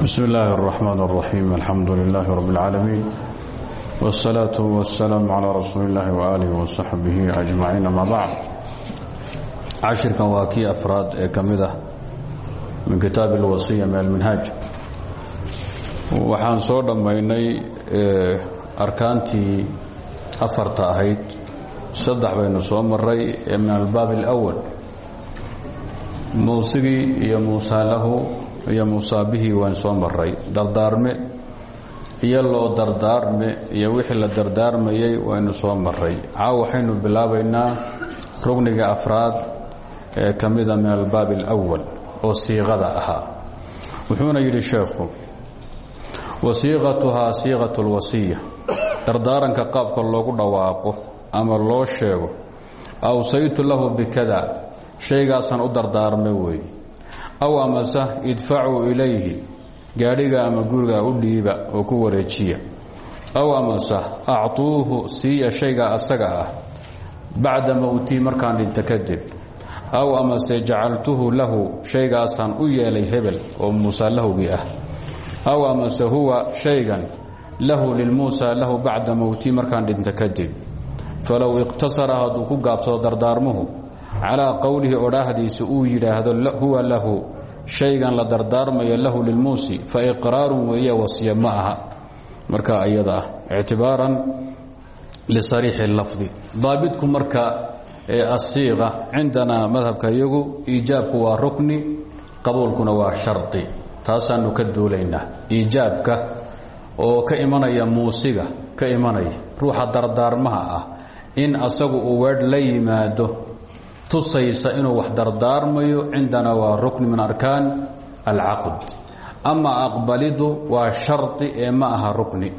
بسم الله الرحمن الرحيم الحمد لله رب العالمين والصلاة والسلام على رسول الله وآله وصحبه أجمعين ما بعد cashirkan waa kii afraad ee ka mid ah min kitaab اlwasiya min alminhaaj waxaan soo dhammaynay arkaantii afarta ahayd saddex baynu soo maray ee min albaab اlأwal muusigii iyo muusalahu iyo musaabihii waan soo maray dardaarme iyo loo dardaarme iyo wixii la dardaarmayey waynu soo maray caaw waxaynu bilaabaynaa rugniga afraad ee ka mida min albaab اlأwal oo siiqada ahaa wuxuuna yidhi sheekhu wasiiqatuhaa siiqaة اlwasiya dardaaranka qaabka loogu dhawaaqo ama loo sheego awsaytu lahu bikada shaygaasaan u dardaarmay weeye aw amase idfacuu ilayhi. Gaadhiga ama guriga u dhiiba oo ku wareejiya. Aw amase actuuhu siiya shayga asaga ah. Bacda mowtii markaan dhinta kadib. Aw amase jacaltuhu lahu shaygaasaan u yeelay hebel oo muusa lahowgii ah. Aw amase huwa shaygan lahu lilmuusa lahu bacda mowtii markaan dhinta kadib. Falow iqtasara hadduu ku gaabsado dardaarmuhu calaa qowlihi odhaahdiisa uu yidhaahdo huwa lahu shaygan la dardaarmayo lahu lilmuusi fa iqraarun weeye wasiya ma aha. Marka iyada ah ictibaaran lisariixi lafdi. Daabitku marka asiiqa cindanaa madhabka iyagu iijaabku waa rukni qabuulkuna waa shardi taasaanu ka duulaynaa. Iijaabka oo ka imanaya muusiga ka imanaya ruuxa dardaarmaha ah in asagu uu weedh tusaysa inuu wax dardaarmayo cindana waa rukni min arkaan alcaqd. Ama aqbalidu waa shardi ee ma aha rukni.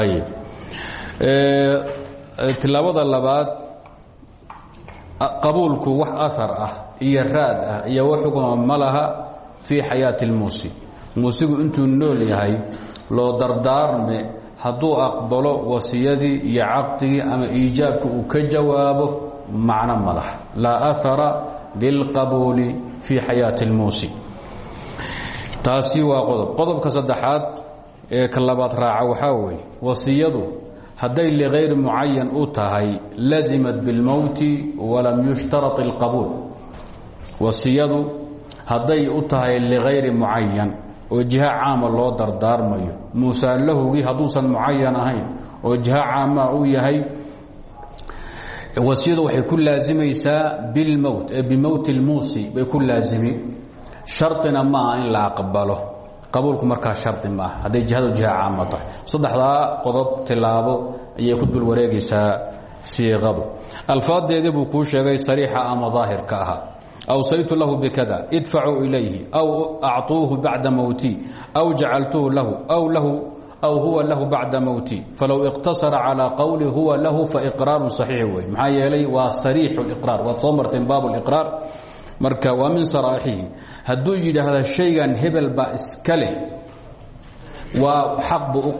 Ayib tilaabada labaad qabuulku wax ahar ah iyo raad ah iyo wax xukuma ma laha fii xayaati اlmuusi muusigu intuu nool yahay loo dardaarme hadduu aqbalo wasiyadii iyo caqdigii ama iijaabka uu ka jawaabo macno madax laa ahara lilqabuuli fii xayaati اlmuusi taasi waa qodob qodobka saddexaad ee ka labaad raaca waxaa weeye wasiyadu hadday ligayri mucayan u tahay lazimat biاlmowti walam yushtarat اlqabuul wasiyadu hadday u tahay ligayri mucayan oo jiha caama loo dardaarmayo muusaalahugii hadduusan mucayan ahayn oo jiha caamaa u yahay wasiyadu waxay ku laasimaysaa bilmowt ee bimowti اlmuusi bay ku laasimi. Sharطina maaha in la aqbalo. Qabuulku markaa shardi maaha. Hadday jihadu jiha caama qodob tilaabo ayay ku dul wareegaysaa siiqadu alfaadeedii buu kuu sheegay sariixa ama daahirka ahaa awsaytu lahu bikada idfacuu ilayhi. Aw actuuhu bacda mowtii aw jacaltuhu lahu. Aw lahu aw huwa lahu bacda mowti falow iqtasara calىa qowli huwa lahu faiqraaru صaxiix wey maxaa yeelay waa sariixu اiqraar waad soo marteen baab اliqraar marka waa min saraaxihi hadduu yidhaahda shaygan hebel baa iska leh waa xaq buu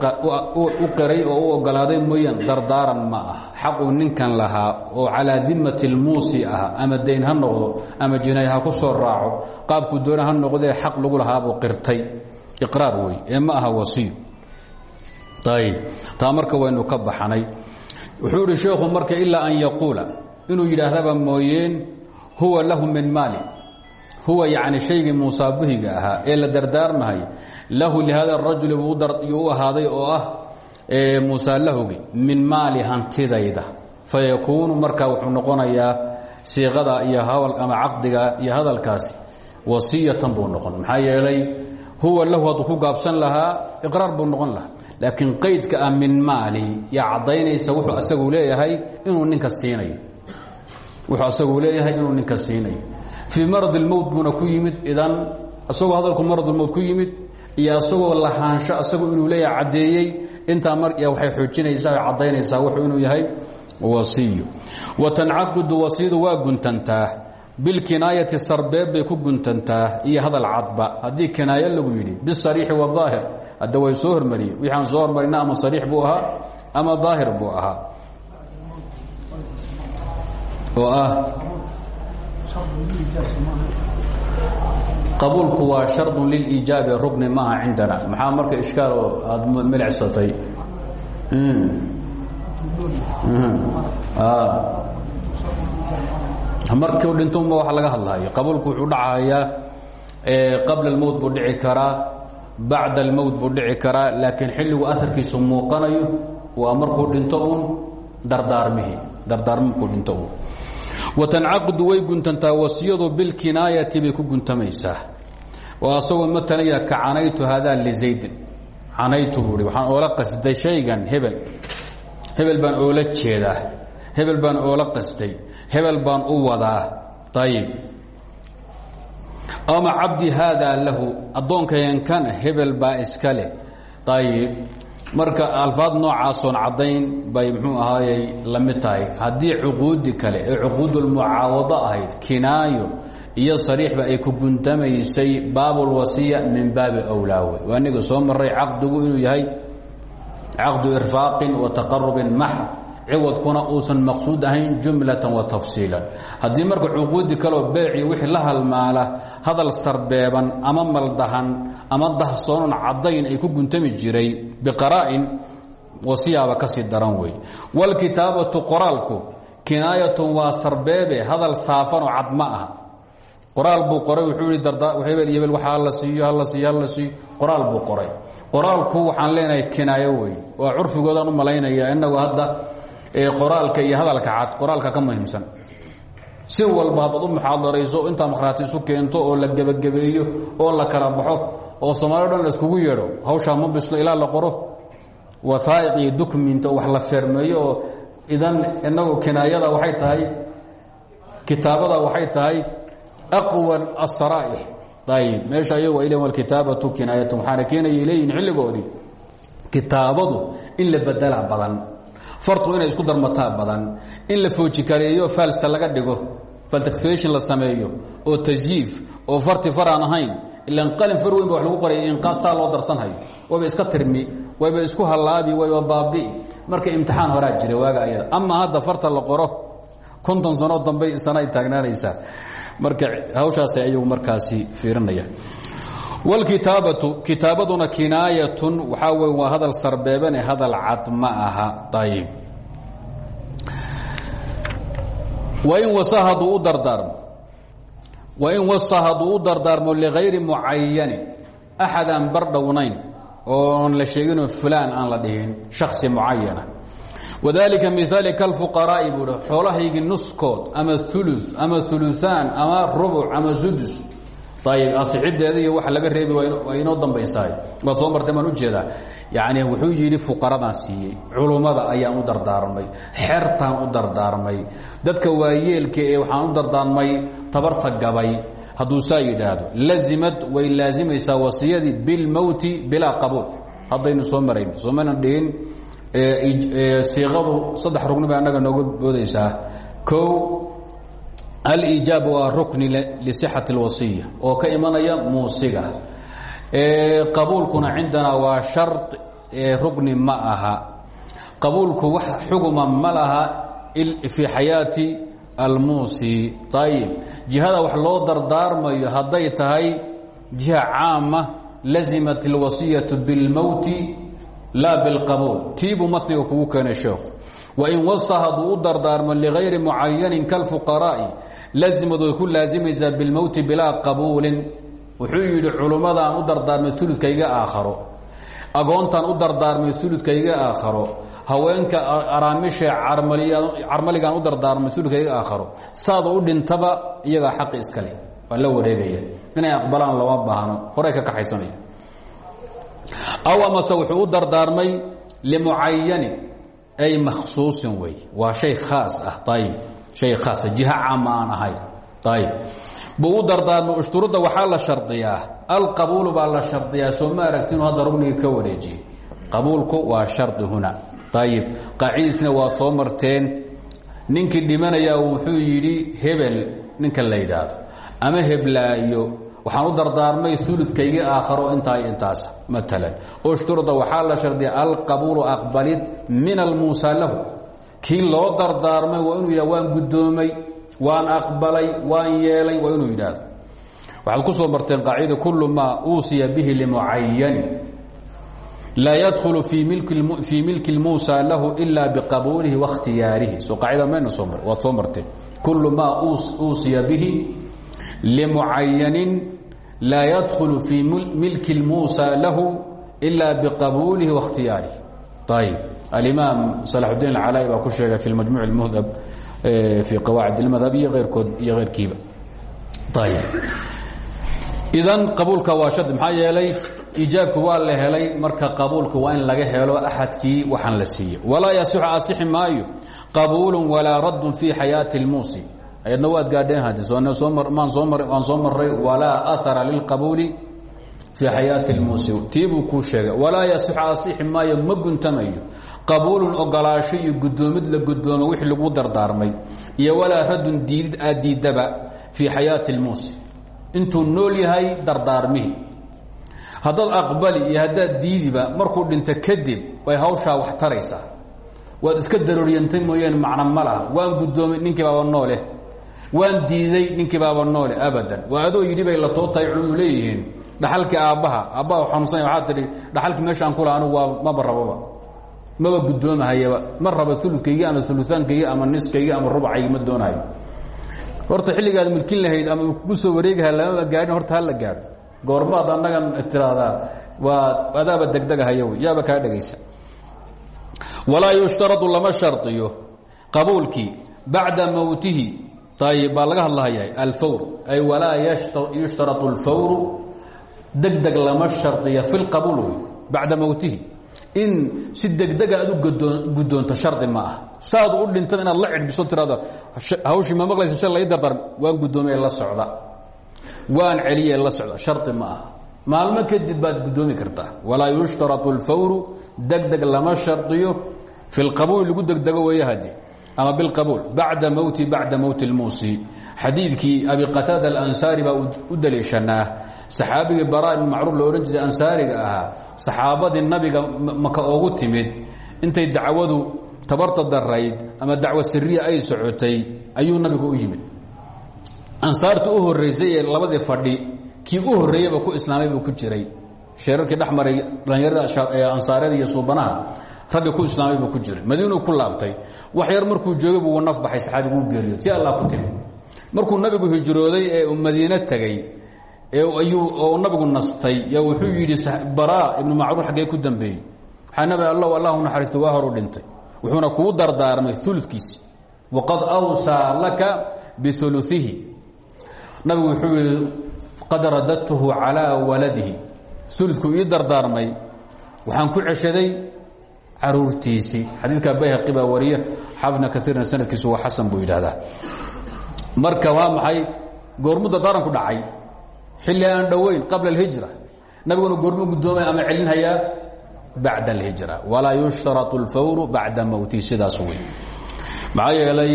u qiray oo u ogolaaday mooyaan dardaaran ma ah xaquu ninkan lahaa oo calaa dimati اlmuusi ah ama dayn ha noqdo ama jinay ha ku soo raaco qaabkuu doona ha noqdee xaq lagu lahaabuu qirtay iqraar wey ee ma aha wasiyo ayb taa marka waynu ka baxanay wuxuu idhi sheekhu marka ilaa an yaquula. Inuu yidhaahdaba mooyeen huwa lahu min maali. Huwa yacni shaygii muusaabihiga ahaa ee la dardaarmahay. Lahu lihada rajuli buu u ahaaday oo ah muusaalahowgi min maali hantidayda. Fayakuunu marka wuxuu noqonayaa siiqada iyo ama caqdiga iyo hadalkaasi wasiyatan buu noqon. Maxaa yeelay huwa lahu hadduu gaabsan lahaa iqraar buu noqon lahaa laakiin qaydka ah min maali yaa caddaynaysa wuxuu asagu leeyahay inuu ninka siinayo. Wuxuu asagu leeyahay inuu ninka siinayo. Fii marad ilmowt buuna ku yimid idan isagoo hadalku maradulmowt ku yimid iyo isagoo lahaansho asagu inuu leeyahay caddeeyey intaa marya waxay xoojinaysaa o wuxuu inuu yahay wasiyo wa tancaqudu wasiyadu waa guntantaa. Bilkinaayati sarbeeb bay ku guntantaa iyo hadal cadba. Haddii kinaayo lagu yidhi bisariixi wadaahir hadda soo hormariyey wixaan soo hormarina ama sariix buu ahaa ama daahir buu ahaa? Oo ah. Qabuulku waa shardun lilijaabi rugni maaha cindana. Maxaa marka ishkaal oo aada milicsatay markuu dhintounba waa laga hadlayo qabuulku wuxuu dhacayaa qabla اlmowt buu dhici karaa bacda اlmowt buu dhici karaa laakiin xilligu aarkiisu muuqanayo waa markuu dhinto uun dardaarmihii dardaarmi markuu dhinto uun. Watancaqidu way guntantaa wasiyadu bilkinaayati bay ku guntamaysaa. Oo asagoo matalaya ka canaytu haadaa lizaydin canaytu buu i waxaan oola qasday shaygan hebel. Hebel baan oola jeedaa hebel baan ama cabdi haadaa lahu addoonkaynkana hebel baa iska leh. Ayib marka alfaad noocaasoon caddayn bay muxuu ahaayey la mid tahay. Haddii cuquudi kale ee cuquudulmucaawado ahayd kinaayo iyo sariixba ay ku guntamaysay baabulwasiya min baabi awlaawe. Waa iniga soo maray caqdigu inuu yahay caqdu irfaaqin wa taqarubin maxr ciwadkuna uusan maqsuud ahayn jumlatan wa tafsiilan. Haddii marka cuquudi kaleo beeci wixii la halmaala hadal sarbeeban ama maldahan ama dahsoonan caddayn ay ku guntami jiray biqaraa'in wasiyaaba ka sii daran wey walkitaabatu qoraalku kinaayatun waa sarbeebe hadal saafanoo cad ma aha. Qoraal buu qoray wuxuu ihi hebel iyo waxa hala siiyo hala siiyo hala siiyo. Qoraal buu qoray. Qoraalku waxaan leenahay kinaayo wey waa curfigoodaan u malaynaya innagu hadda qoraalka iyo hadalka cad qoraalka ka muhiimsan. Si walba haddaad u muxaadarayso intaa makhraati keento oo la gebagabeeyo oo la kala baxo oo soomaali o dhan la iskugu ma bislo ilaa la qoro. Wathaa'iq iyo wax la feermeeyo idan inagu kinaayada waxay tahay kitaabada waxay tahay aqwan asaraa'ix ayib meesha ayagu ay leeyiin walkitaabatu kinaayatu waxaana keenaya leeyihiin xilligoodii. In la bedelaa badan fartu inay isku darmataa badan. In la foojikareeyo faalsa laga dhigo faltacfation la sameeyo oo tasyiif oo farti far ahayn ilan qalin far weyn lagu qoraya inqaas saa loo darsanhayo wayba iska tirmi wayba isku hallaabi wayba baabi'i marka imtixaan horaa jira waaga ayada ama hadda farta la qoro konton sanoo dambay sana ay marka hawshaasay ayagu markaasi fiirinayaan wlkitaabatu kitaabaduna kinaayatun waxaa wey waa hadal sarbeebane hadal cad ma aha ayib wain wasa hadduu u dardaarmo wain wasa hadduu u dardaarmo ligayri mucayanin axad aan bardhownayn oon la sheeginoo fulaan aan la dhihin shaksi mucayana wadalika miaali kalfuqaraa'i buu xoolahaygii nuskood ama ulu ama uluaan ama rubuc ama sudus ayb asixideeda iyo waxa laga reebi waa inoo dambaysaay. Waad soo martay baan u jeedaa yani wuxuu yidhi fuqaradaan siiyey culummada ayaan u dardaarmay xertaan u dardaarmay. Dadka waayeelka ee waxaan u dardaarmay tabarta gabay. Hadduu saa yidhaahdo lazimad way laazimaysaa wasiyadii bilmowti bilaa qabuul. Haddaynu soo marayn soomaynan dhihin siiqadu saddex rugni baa annaga nooga boodaysaa. O aliijaab waa rukni lisixati اlwasiya oo ka imanaya muusiga qabuulkuna cindanaa waa shar rugni ma aha qabuulku wax xuguma ma laha fii xayaati almuusi ayib jihada wax loo dardaarmayo hadday tahay jiha caama lazimat اlwasiyaةu biاlmowti laa biاlqabuul tiibuu matniga kugu keenay sheekhu wain wasa hadduu u dardaarmo ligayri mucayanin kalfuqaraa'i lazimad way ku laazimaysaa bilmowti bilaa qabuulin. Wuxuu yidhi culummadaan u dardaarmay uludkayga aakharo. Agoontaan u dardaarmay uludkayga aakharo. Haweenka araamisha carmaligaan u dardaarmay uludkayga aakharo. Saada u dhintaba iyagaa xaqi iskale waa la wareegaya. Inay aqbalaan lama baahno. Horay ka kaxaysanaya aw amase wuxuu u dardaarmay limucayanin ay makhsuusin wey waa shay khaas ah ayib hay khaasa jiha caama aan ahayn ayb buu u ushturudda waxaa la shardiyaa. Alqabuulu baa la shardiyaa soo ma aragtinu ka wareejiyey qabuulku waa shardi huna. Ayib qaacidiisna waad soo marteen. Ninkii wuxuu yidhi hebel ninka la ama heblaayo. Waxaan u dardaarmay uludkaygii aakharo intaa intaas maalan ushturudda waxaa la shardiyaa alqabuulu aqbalid min almuusaa lahu kii loo dardaarmay waa inuu waan guddoomay waan aqbalay waan yeelay waa inuu yidhaahdo waxaad ku soo marteen qaacida kul maa uusiya bihi limucayani laa ydkl fii milki muusa lahu ila biqabuulihi waاkhtiyaarihi soo qaacida mayna soo mar waad soo marteen kul maa uusiya bihi limucayanin laa ydkl fii milki muusa lahu ila biqabuulihi waاkhtiyaarihi ayb alimaam salaxudiin alcalaa'i baa ku sheegay fi majmuc اmuhdab fii qawaacid اlmadhab iyo eyrkood iyo eyrkiiba ayb idan qabuulka waa shard maxaa yeelay ijaabku waa la helay marka qabuulka waa in laga helo axadkii waxaan la siiye walaa yasixu asixi maayo qabuulu walaa raddun fii xayaati اlmuusi ayadna waad gaadheen hadmaan soo maray walaa ahara lilqabuuli fii xayaati اlmuusi tii buu kuu sheegay walaa yasixu asixi maayo ma guntamayo qabuulun ogolaasho iyo gudoomid la gudoomo wixii lagu dardaarmay iyo walaa raddun diidid aad diidaba fii xayaati اlmuusi intuu nool yahay dardaarmihii haddaad aqbali iyo haddaad diidiba markuu dhinto kadib way hawshaa waad iska darooriyantay mooyaane macno ma laha waan guddoomay ninkii baaba noole waan diiday ninkii baaba noole abadan waa adoo yidhi la too tahay leeyihiin dhaxalkii aabbaha aabbaha xanuunsanya waxaa tidhi dhaxalkii meeshaan kula anugu waa maba rababa. Maba guddoomahayaba. Ma raba uludkaygii ama ulutaankaygi ama niskaygi ama rubcaygi ma doonahayo horta xilligaad milkin lahayd ama kugu soo wareegaha lamaba gaadhin horta hala gaadho goormaad annagan tiraahdaa waa adaaba degdegahayo yaaba kaa dhegaysa walaa yushtaradu lama shardiyo qabuulkii bacda mowtihi ayb baa laga hadlahayaa alfawr. Ay walaa yushtarau اlfawru degdeg lama shardiya fi lqabuul wey bacda mowtihi in si degdega aad u guddoonto shardi ma ah saad u dhintan inaad la cidhbiso tiraado hawshii ma maqlaysa shay lai dardar waan guddoomiye la socda. Waan celiye la socda. Shardi ma ah maalmo kadib baad guddoomi kartaa. Walaa yushtaratu اlfawru degdeg lama shardiyo fi lqabuul lagu degdego weeye hadi ama bilqabuul bacda mowti bacda mowti اlmuusi xadiidkii abi qataada alansaari baa u daliishanaa saxaabigii bara ibn macruuf la odhan jiray ansaariga ahaa saxaabadii nabiga maka oogu timid. Intay dacwadu tabarta darayd ama dacwo siriya ay socotay ayuu nabigu u yimid. Ansaarta u horeysay ee fadhi kii u horreeyeyba ku islaamay ku jiray. Sheerarkii dhex maray dhallinyarada ansaareeda iyo suubanaha ragga ku islaamay ku jiray. Madiinuu ku laabtay. Wax yar markuu joogay buu naf baxay saxaabigu u geeriyo si allah ku timi markuu nabigu hijrooday ee madiine tegey oo nabigu nastay yaa wuxuu yidhi bara ibnu macruur xaggee ku dambeeyey. Waxaa nabi allahu allahu naxariisto waa horu dhintay. Wuxuuna kuu dardaarmay uludkiisi waqad awsaa laka biuluihi nabigu wuxuu yihi qad radadtuhu calaa waladihi. Uludku ii dardaarmay. Waxaan ku ceshaday caruurtiisii xadiidka bayhaqi baa wariya xaafidna kaiirna sanadkiisu waa xasan buu yidhaahdaa. Marka waa maxay? Goormu dardaaranku dhacay xilli aan qabla alhijra. Nabiguna goormu guddoomay ama celinhayaa bacda alhijra. Walaa yushtarau اlfawru bacda mowtihi sidaas wey maxaa yeelay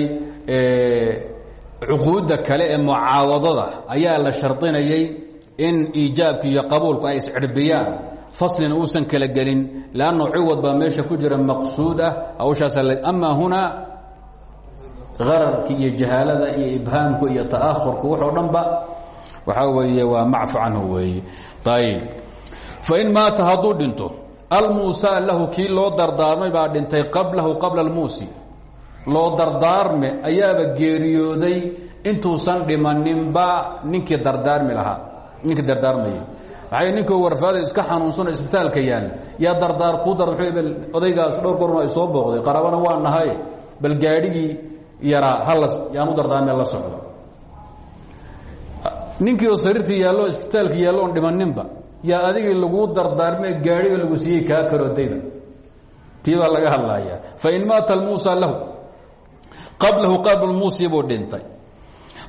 cuquudda kale ee mucaawadada ayaa la shardinayay in iijaabki iyo qabuulku ay iscirbiyaan faslina uusan kala gelin lanno ciwad baa meesha ku jira maqsuud ah hawshaas ama hunaa ararki iyo jahaalada iyo ibhaamku iyo ta'ahurku waxoo dhanba waxaa weeye waa macfu canhu weeye. Ayb fain maata hadduu dhinto almuusa lahu kii loo dardaarmay baa dhintay qablahu qabla almuusi loo dardaarme ayaaba geeriyooday intuusan dhimaninba ninkii dardaarmi lahaa ninkii dardaarmayay. Waay ninkoo warfaada iska xanuunsanoo isbitaalka yaal. Yaa dardaar kuu dar odaygaas dhowr gorma ay soo booqday qaraabana waa nahay bal gaadhigii yaraa halas yaanu dardaarme la socdo ninkii oo sariirtii yaallo isbitaalka yaallo oon dhimaninba yaa adigii laguu dardaarme gaadhiga lagu siiyey kaa karoodayda tii baa laga hadlayaa. Fain maata almuusa lahu qablahu qabl muusi buu dhintay.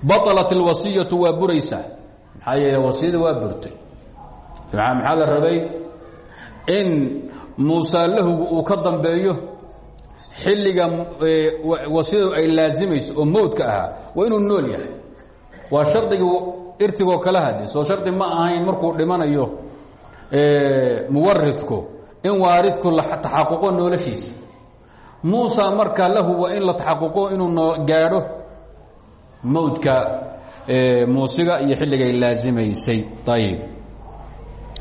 Baطalat اlwasiyatu waa buraysaa maxaa yeele wasiyada waa burtay. Maxaa rabay? In muusa lahugu uu ka dambeeyo xilliga wasiyadu ay laazimayso oo mowdka ahaa waa inuu nool yahay. Waa shardigii irtigoo kala hadi. Soo shardi ma ahayn markuu dhimanayo muwaridku in waaridku la taxaquqo noloshiisa. Muusa marka lahu waa in la taxaquqo inuu noo gaadho mowdka muusiga iyo xilligay laazimaysay ayib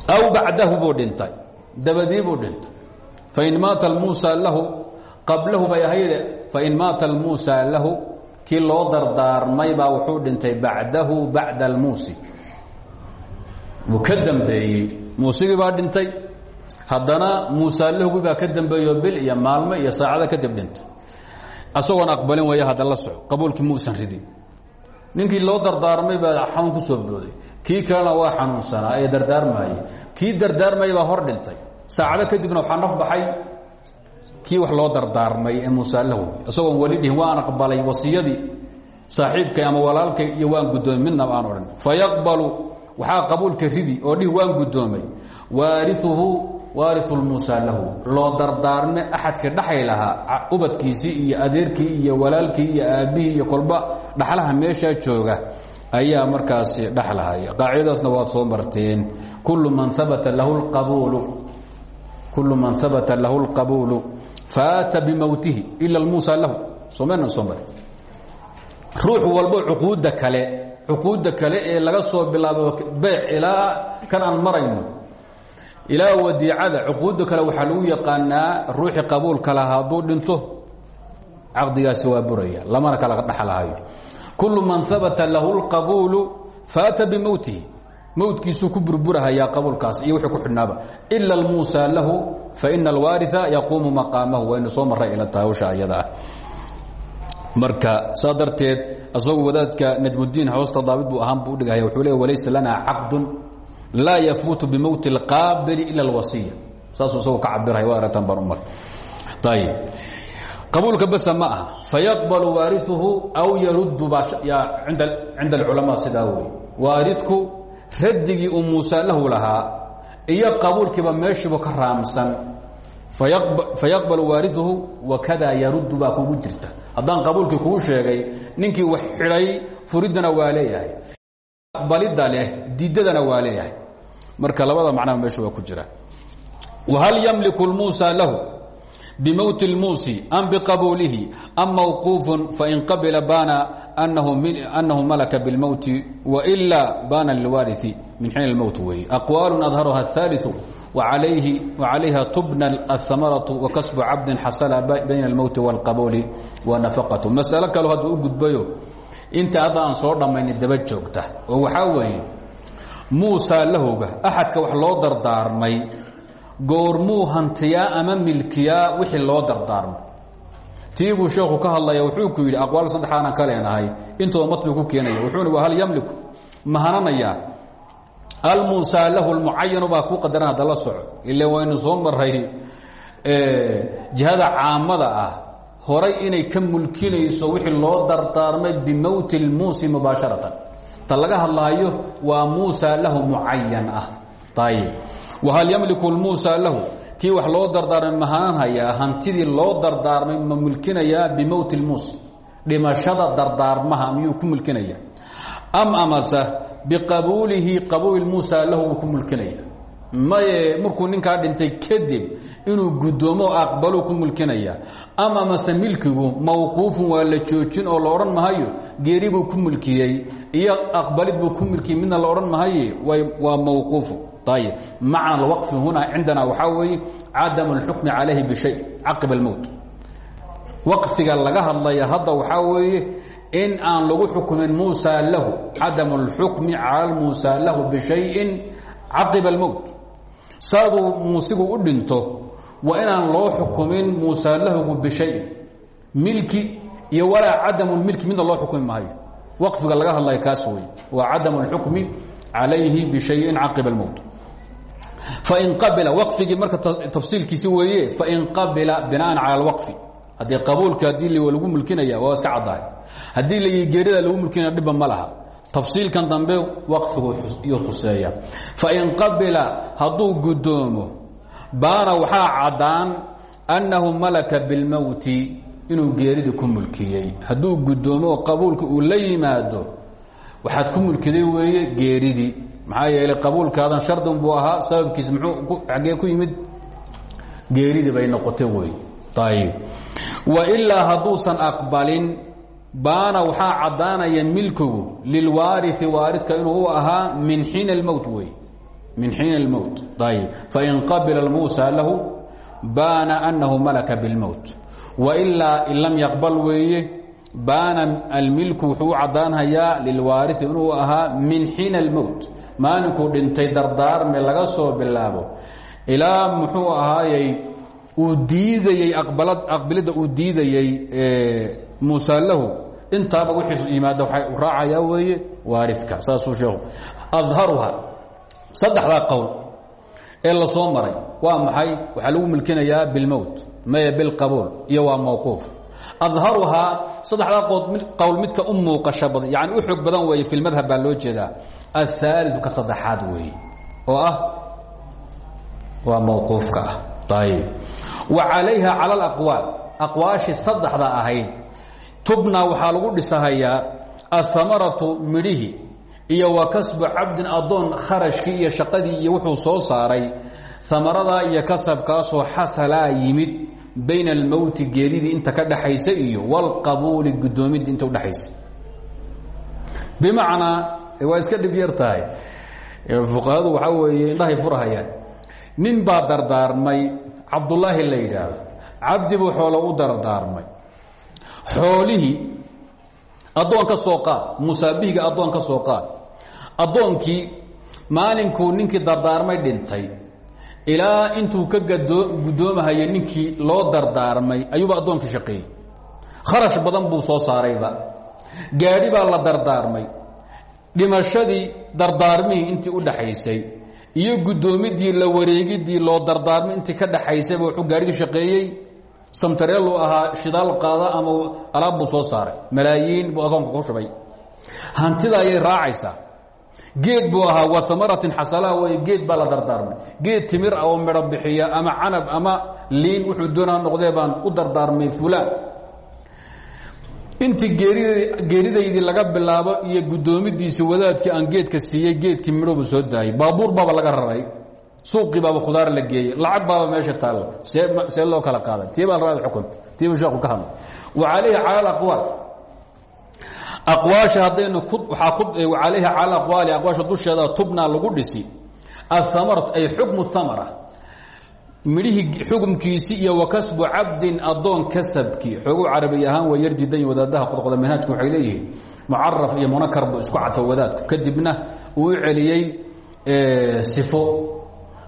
aw bacdahu buu dhintay. Dabadii buu dhintay. Fain maata muusa lahu qablahu bay ahayde fain maata almuusa lahu kii loo dardaarmay baa wuxuu dhintay bacdahu bacda almuusi wuu ka dambeeyey. Muusigii baa dhintay. Haddana muusa lahugii baa ka dambeeyo bil iyo maalmo iyo saacado kadib dhintay. Asagoon aqbalin weeye hadda la soco. Qabuulkii muusan ridin. Ninkii loo dardaarmay baa xanuun ku soo booday. Kii kalena waa xanuunsanaa ee dardaarmaayey kii dardaarmayay baa hor dhintay. Saacado kadibna waxaa naf baxay kii wax loo dardaarmay ee muusa lahowi isagoon weli dhihin waan aqbalay wasiyadii saaxiibkay ama walaalkay iyo waan guddoomay. Midnaba aan odhan. Fayaqbalu waxaa qabuulka ridi oo dhihi waan guddoomay. Waariuhu waariu muusa lahu. Loo dardaarme axadka dhaxay lahaa ubadkiisii iyo adeerkii iyo walaalkii iyo aabbihii iyo kolba dhaxlaha meeshaa jooga ayaa markaasi dhexlahaya qaacidadaasna waad soo marteen. Kullu man abata lahu اlqabuulu faata bimowtihi ila muusa lahu. Somaynan soo mare ruux walbo cuquudda kale cuquudda kale ee laga soo bilaabo beyc ilaa kan marayno. Ilaa wadiicada cuquudda kale waxaa lagu yaqaanaa ruuxii qabuulka lahaa hadduu dhinto caqdigaasi waa buraya kala dhexlahayo kullu man habata lahu اlqabuulu faata bimowtihi mowtkiisuu ku burburahayaa qabuulkaas iyo wixii ku xidhnaaba. Ila muusa lahu faina alwaaria yaquumu maqaamahu waynu soo maray ila tahawsha ayada marka saa darteed wadaadka najmudiin hoosta daabid buu ahaan buu udhigahaya wuxuu le walaysa lana caqdun laa yafuutu bimowti اlqaabili ila اlwasiya saasuu isagu ka cabiraya waa aragtaan baan umar ayib qabuulka basa ma aha. Fayaqbalu waariuhu aw yaruddu cinda alculamaa sidaa wey waaridku raddigii uu muuse lahu lahaa iyo qabuulkiiba meeshiiba ka raamsan fayaqbalu waariuhu wakada yaruddu baa kugu jirta. Haddaan qabuulkii kuu sheegay ninkii wax xidhay furiddana waa leeyahay. Balidda leh diiddadana waa leeyahay. Marka labada macnaa meesha waa ku jira. Whal ymliku muusa lahu bmowt اlmuusi am bqabuulihi am mawquuf fain qabila baana anahu malaka bاlmowti waإla baana lilwaariثi min xiin اlmowt weeye aqwaal adharha الثaaliث وعalayha tubna الثamaraة وakasbu cabdi xasla bayna اlmowti wاlqabuuli wanafaqaة masalo kalo hadda u gudbayo inta hadda aan soo dhammayna daba joogta oo waxaa weeye muusa lahowga axadka wax loo dardaarmay goormuu hantiyaa ama milkiyaa wixii loo dardaarmay tii buu sheekhu ka hadlaya wuxuu ku yidhi aqwaal saddexaanan ka leenahay intooda matbi ku keenaya wuxuuna wa hal yamliku? Ma hananayaa. Almuusa lahu lmucayanu baa kuu qadaran hadda la soco. Ila waynu soo maray jihada caamada ah horay inay ka mulkinayso wixii loo dardaarmay bimowti lmuusi mubaasharatan. Ta laga hadlaayo waa lahu mucayan ah whal ymliku muusa lahu? Kii wax loo dardaarmay mahananhayaa hantidii loo dardaarmay ma mulkinayaa bimowti muusi dhimashada dardaarmaha miyuu ku mulkinaya? Am amase biqabuulihi qabuuli muusa lahu buu ku mulkinaya? Maye markuu ninkaa dhintay kadib inuu guddoomo aqbaluu ku mulkinaya? Ama mase milkigu mawquufun waa la joojin oo la odhan mahayo? Geeri buu ku mulkiyey. Iyo aqbalid buu ku mulkiyey midna la odhan mahaye? Waa mawquufu ayb macna alwaqfi huna cindana waxaa weeye cadam اlxukmi calayhi bishay caqib اlmowt waqfiga laga hadlaya hadda waxaa weeye in aan lagu xukumin muusa lahu cadam اlxukmi cala muusa lahu bishayin caqiba اlmowt saaduu muusigu u dhinto waa inaan loo xukumin muusa lahugu bishayin milki iyo walaa cadam milki midna loo xukmi maayo waqfiga laga hadlaya kaas wey waa cadam اlxukmi calayhi bishayin caqiba اlmowt fain qabila waqfigii marka tafsiilkiisi weeye fain qabila binaan cala alwaqfi haddii qabuulka haddii lagu mulkinaya waa iska caddahay haddii la geerida lagu mulkinaya dhibba ma tafsiilkan dambe waqfigu iyo khuseeya fain qabila hadduu guddoomo baana waxaa caddaan annahu malaka bilmowti inuu geeridii ku mulkiyey hadduu guddoomo qabuulka uu waxaad ku mulkiday weeye geeridii maxaa yeelay qabuulkaadan shardin buu ahaa sababkiis muxuu xaggee ku yimid geeridii bay noqotay wey ayib wa ilaa hadduusan aqbalin baana waxaa caddaanaya milkigu lilwaarii waaridka inuu u ahaa min xiin اlmowt wey min xiin اlmowt ayb fain qabila muusa lahu baana anahu malaka biاlmowt wailaa in lam yaqbal weeye baana almilku wuxuu u caddaanhayaa lilwaarii inuu ahaa min xiin اlmowt maalinkuu dhintay dardaarme laga soo bilaabo. Ilaa muxuu ahaayey uu diidayey aqbilidda uu diidayey muusa lahu. Intaaba wixii yimaada waxay raacayaa weeye waaridka saasuu sheekhu adharuha saddexdaa qowl ee la soo maray waa maxay? Waxaa lagu milkinayaa bilmowt maya bilqabuul iyo waa mawquuf adharuhaa saddexdaa qowl midka u muuqasha badan yani u xoog badan weeye fi lmadhab baa loo jeedaa. Ahaaliu ka saddexaad weeye oo ah waa mawquufka ah. Ayb wa calayha cala alaqwaal aqwaashii saddexda ahayd tubnaa waxaa lagu dhisahayaa ahamaratu midhihi iyo wa kasbu cabdin addoon kharashkii iyo shaqadii iyo wuxuu soo saaray. Amaradaa iyo kasabkaasoo xasalaa yimid bayna almowti geeridii inta ka dhaxaysa iyo wاlqabuuli gudoomidii inta udhaxaysa bimacnaa waa iska dhib yar tahay. Fuqahadu waxaa weeye indhahay furhayaan nin baa dardaarmay cabdullaahi la yidhaahdo. Cabdi xoolo u dardaarmay. Xoolihii addoon ka soo qaad. Musaabihiga addoon ka soo qaad. Addoonkii maalinkuu ninkii dardaarmay dhintay ilaa intuu ka guddoomahayay ninkii loo dardaarmay ayuuba addoonkii shaqeeyey. Kharash badan buu soo saarayba. Gaadhi baa la dardaarmay. Dhimashadii dardaarmihii intii u dhaxaysay iyo guddoomiddii la wareegidii loo dardaarmay intii ka dhaxaysayba wuxuu gaadhigii shaqeeyey. Samtareelu ahaa shidaal qaada ama alaab buu soo saaray. Malaayiin buu akoonka ku shubay. Hantida ayay raacaysaa geed buu ahaa wa amaratin xasalaha wey geed baa la dardaarmay. Geed timir ah oo midho bixiya ama canab ama liin wuxuu doonaa noqdee baan u dardaarmay fulaan. Intii geeridaydii laga bilaabo iyo guddoomidiisi wadaadkii aan geedka siiyey geedkii midhobu soo daayay. Baabuur baaba laga raray. Suuqii baaba khudaar la geeyey. Lacag baaba meesha taalla see loo kala qaaday. Tii baa raad xukunta. Tii buu sheeku ka hadlay. Wa calayhi cala alaqwaal aqwaasha haddaynu calayhi cala aqwaali aqwaasha dusheeda tubna lagu dhisi. Athamarat ay xukmu thamara. Midhihii xukumkiisi iyo wa kasbu cabdin addoon kasabkii xoogu ahaan waa yar diidan wadaadaha qodqoda manhaajku waxay leeyihiin. Iyo munakar buu isku cadfa wadaadku kadibna uu u celiyey sifo.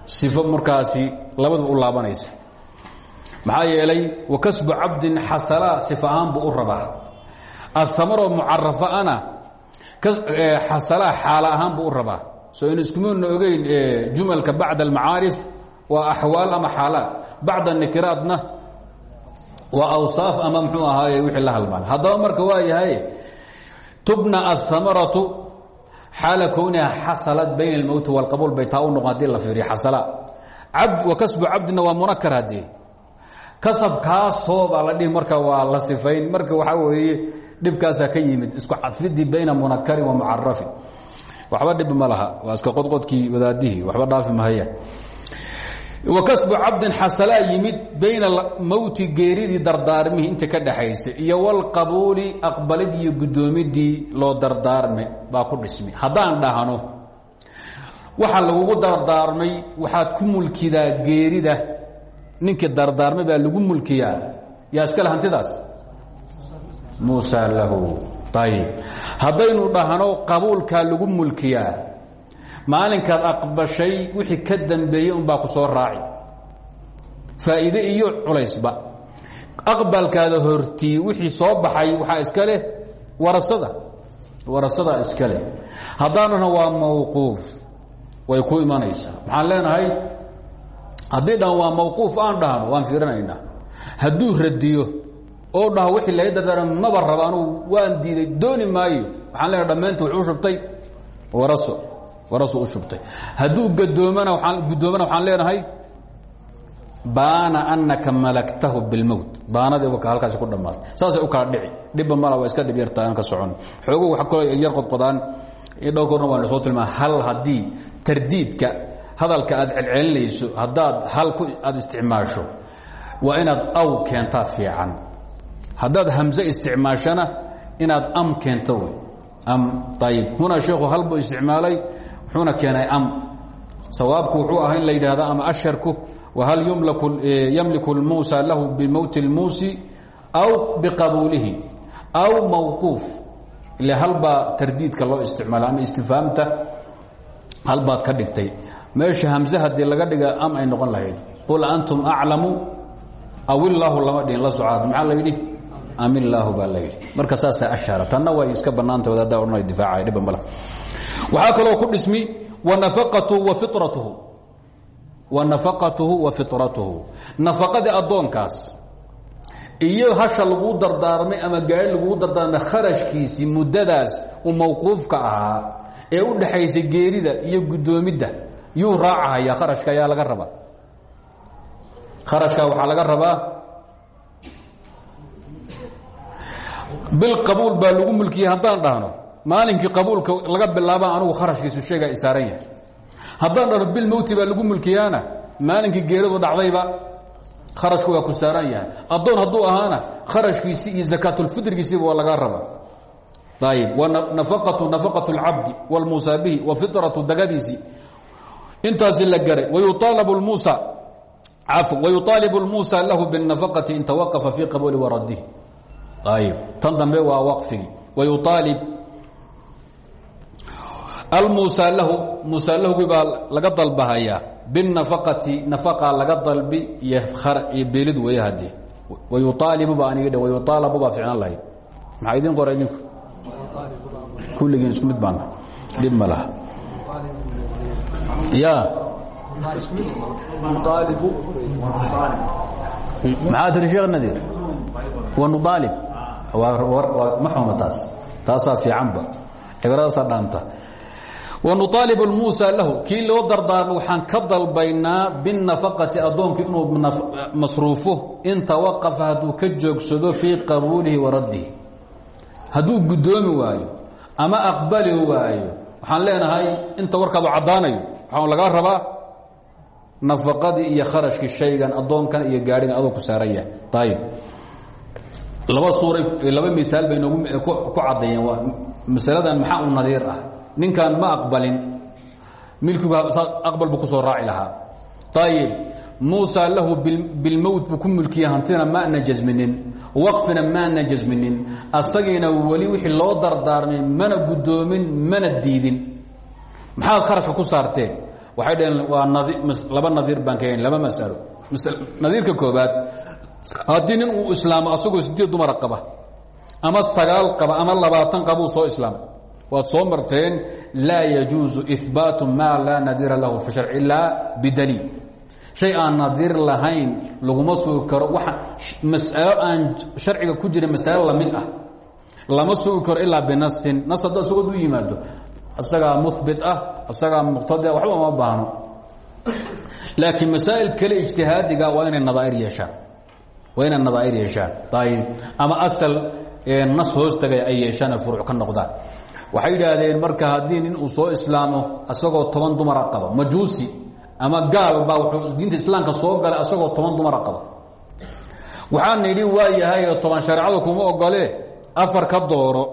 Sifo markaasi labadaba u laabanaysa. Maxaa yeelay wa kasbu cabdin xasala sifo ahaan ahamaroo mucarafaana xasala xaala ahaan buu u rabaa soo in iskumuna ogeyn jumalka bacda almacaarif waa axwaal ama xaalaat bacda nikiraatna waa awsaaf ama mxuu ahaaye wixii la halmaan haddaba marka waa yahay tubna aلhamaratu xaala kowniha xasalat bayna اlmowti wاlqabuul bay taa u noqon hadii la fiiriyo xasala abd wa kasbu cabdina waa munakar haddii kasabkaasoo baa la dhihi marka waa la sifayn marka waxaa weeye dhibkaasaa ka yimid isku cadfidii bayna munakarin wa mucarafi. Waxba dhib ma laha waa iska qodqodkii wadaadihii waxba dhaafi mahaya wakasbu cabdin xasalaa yimid bayna mowti geeridii dardaarmihii inta ka dhaxaysa iyo walqabuuli aqbalidii iyo guddoomidii loo dardaarme baa ku dhismi haddaan dhahno waxa lagugu dardaarmay waxaad ku mulkidaa geerida ninkii dardaarmay baa lagu mulkiyaa. Yaa iskale hantidaas muusa lahu. Ayib haddaynu dhahno qabuulkaa lagu mulkiyaa maalinkaad aqbashay wixii ka dambeeyey unbaa ku soo raaci. Faa'iide iyo culaysba. Aqbalkaada hortii wixii soo baxay waxaa iska leh warasada. Warasadaa iska leh. Haddaanana waa mawquuf. Way ku imanaysaa. Maxaan leenahay haddii dhan waa mawquuf aan dhahno waan fiirinaynaa. Hadduu radiyo oo dhaho wixii laga dardaarma maba raba anugu waan diiday dooni maayo. Waxaan leenahay dhammaynta wuxuu shubtay waraso warasu u shubtay. Hadduu gadoomana waaan guddoomana waxaan leenahay baana anaka malaktahu bilmowt baanadii halkaasi ku dhammaatay. Saasay u kala dhici. Dhibba mala waa iska dhib yartaa aan ka socon. Xoogo wax kaloo yar qodqodaan. Dhowrkoodna waanu soo tilmaa hal haddii tardiidka hadalka aad celcelinayso haddaad hal ku aad isticmaasho waa inaad aw keentaa fiican haddaad hamse isticmaashana inaad am keento am ayib huna sheekhu hal buu isticmaalay? Wuxuuna keenay am. Sawaabku wuxuu ahaa in la yidhaahda ama asharku whal ymliku muusa lahu bimowti اlmuusi aw biqabuulihi aw mawquuf. Ile halbaa tardiidka loo isticmaala ama istifhaamta halbaad ka dhigtay. Meesha hamse haddii laga dhiga am ay noqon lahayd. Qul antum aclamu aw illaahu lama dhihin la socaad maxaa la yidhi am illaahu baa la yidhi. Marka saasaa ashara tanna way iska bannaanta wadaaddaa odhanay difaacay dhiba mala waxaa kaloo ku dhismi wanafaqatuhu wa fitratuhu. Wa nafaqatuhu wa fitratuhu. Nafaqadii addoonkaas iyo hasha laguu dardaarmay ama gaari laguu dardaarmay kharashkiisii muddadaas uu mawquufka ahaa ee u dhaxaysay geerida iyo guddoomidda yuu raacahaya kharashka ayaa laga rabaa. Kharashka waxaa laga rabaa bilqabuul baa lagu mulkiyey haddaan dhahno maalinkii qabuulka laga bilaaba anugu kharashkiisu sheegaa isaaran yahay haddaan dhahno bil mowti baa lagu mulkiyaana maalinkii geeridu dhacdayba kharashku waa ku saaran yahay addoon hadduu ahaana kharashkiisii iyo zakaatulfitrigiisiiba waa laga raba ayib nafaqatu nafaqatu اlcabdi wاlmuusaa bihi wa fitratu dagadiisii intaasi la garay wayuaalabu muusa wayuطaalibu اlmuusa lahu biالnafaqati in tawaqafa fii qabuuli waradihi ayib tan dambe waa waqfigii wayuaalib almuusa lahu muusa lahugii baa laga dalbahayaa biالnafaqati nafaqa laga dalbi iyo beelid weeye haddii. Wayuaalibu baa aniga dhe wayuaalabu baa ficnan lahayd maxaa idin qora idinku kulligiin isku mid baana dhib ma laha. Ya. Maxaa tiri sheekh nadiir wanuaalib ma xuma taas. Taasaa fiicanba. Cibaradaasaa dhaanta. Wanuaalib muusa lahu. Kii loo dardaarmo waxaan ka dalbaynaa binnafaqati addoonku inuu masruufo. In tawaqafa hadduu ka joogsado fii wa raddihi. Hadduu guddoomi waayo ama aqbali waayo waxaan leenahay inta warkaadu caddaanayo waxaa lagaa rabaa nafaqadii iyo kharashkii shaygan addoonkan iyo gaadhigan adoo ku saaran yahay ayib laba suuray laba miaal bay noogu ku caddeeyeen waa masaladan maxaa u nadiir ah? Ninkan ma aqbalin. Milkigu aqbal buu ku soo raaci lahaa. Ayib muusa lahu bilmowt buu ku mulkiyey hantina maana jasminin. Waqfina maana jasminin. Asagiina weli wixii loo dardaarmay mana guddoomin mana diidin. Maxaad kharashka ku saarteen? Waxay dhaheen waa laba nadiir baan keen laba masalo. Nadiirka koobaad haddii nin uu islaamo asagoo sideed dumara qaba ama sagaal qaba ama labaatan qabuu soo islaamay waad soo marteen laa yajuuzu ihbaatu maa laa nadiira lahu fi sharc ilaa bidaliil. Shay aan nadiir lahayn laguma sugi karo waa masalo aan sharciga ku jira masalo la mid ah lama sugi karo ilaa binasin nas hadda isagood u yimaado isagaa muhbit ah isagaa muqtadia waxba uma baahno. Laakiin masaa'il kale ijtihaadiga waa inay nadaair yeeshaan waa inay nadaair yeeshaan. Ayib ama asal nas hoos tagay ay yeeshaan ay furuuc ka noqdaan. Waxay yidhaahdeen marka haddii nin uu soo islaamo isagoo toban dumara qaba. Majuusi ama gaal baa wuxuu diinta islaamka soo galay asagoo toban dumara qaba. Waxaan nidhi waa yahay toban shareecadu kuma ogole afar ka dooro.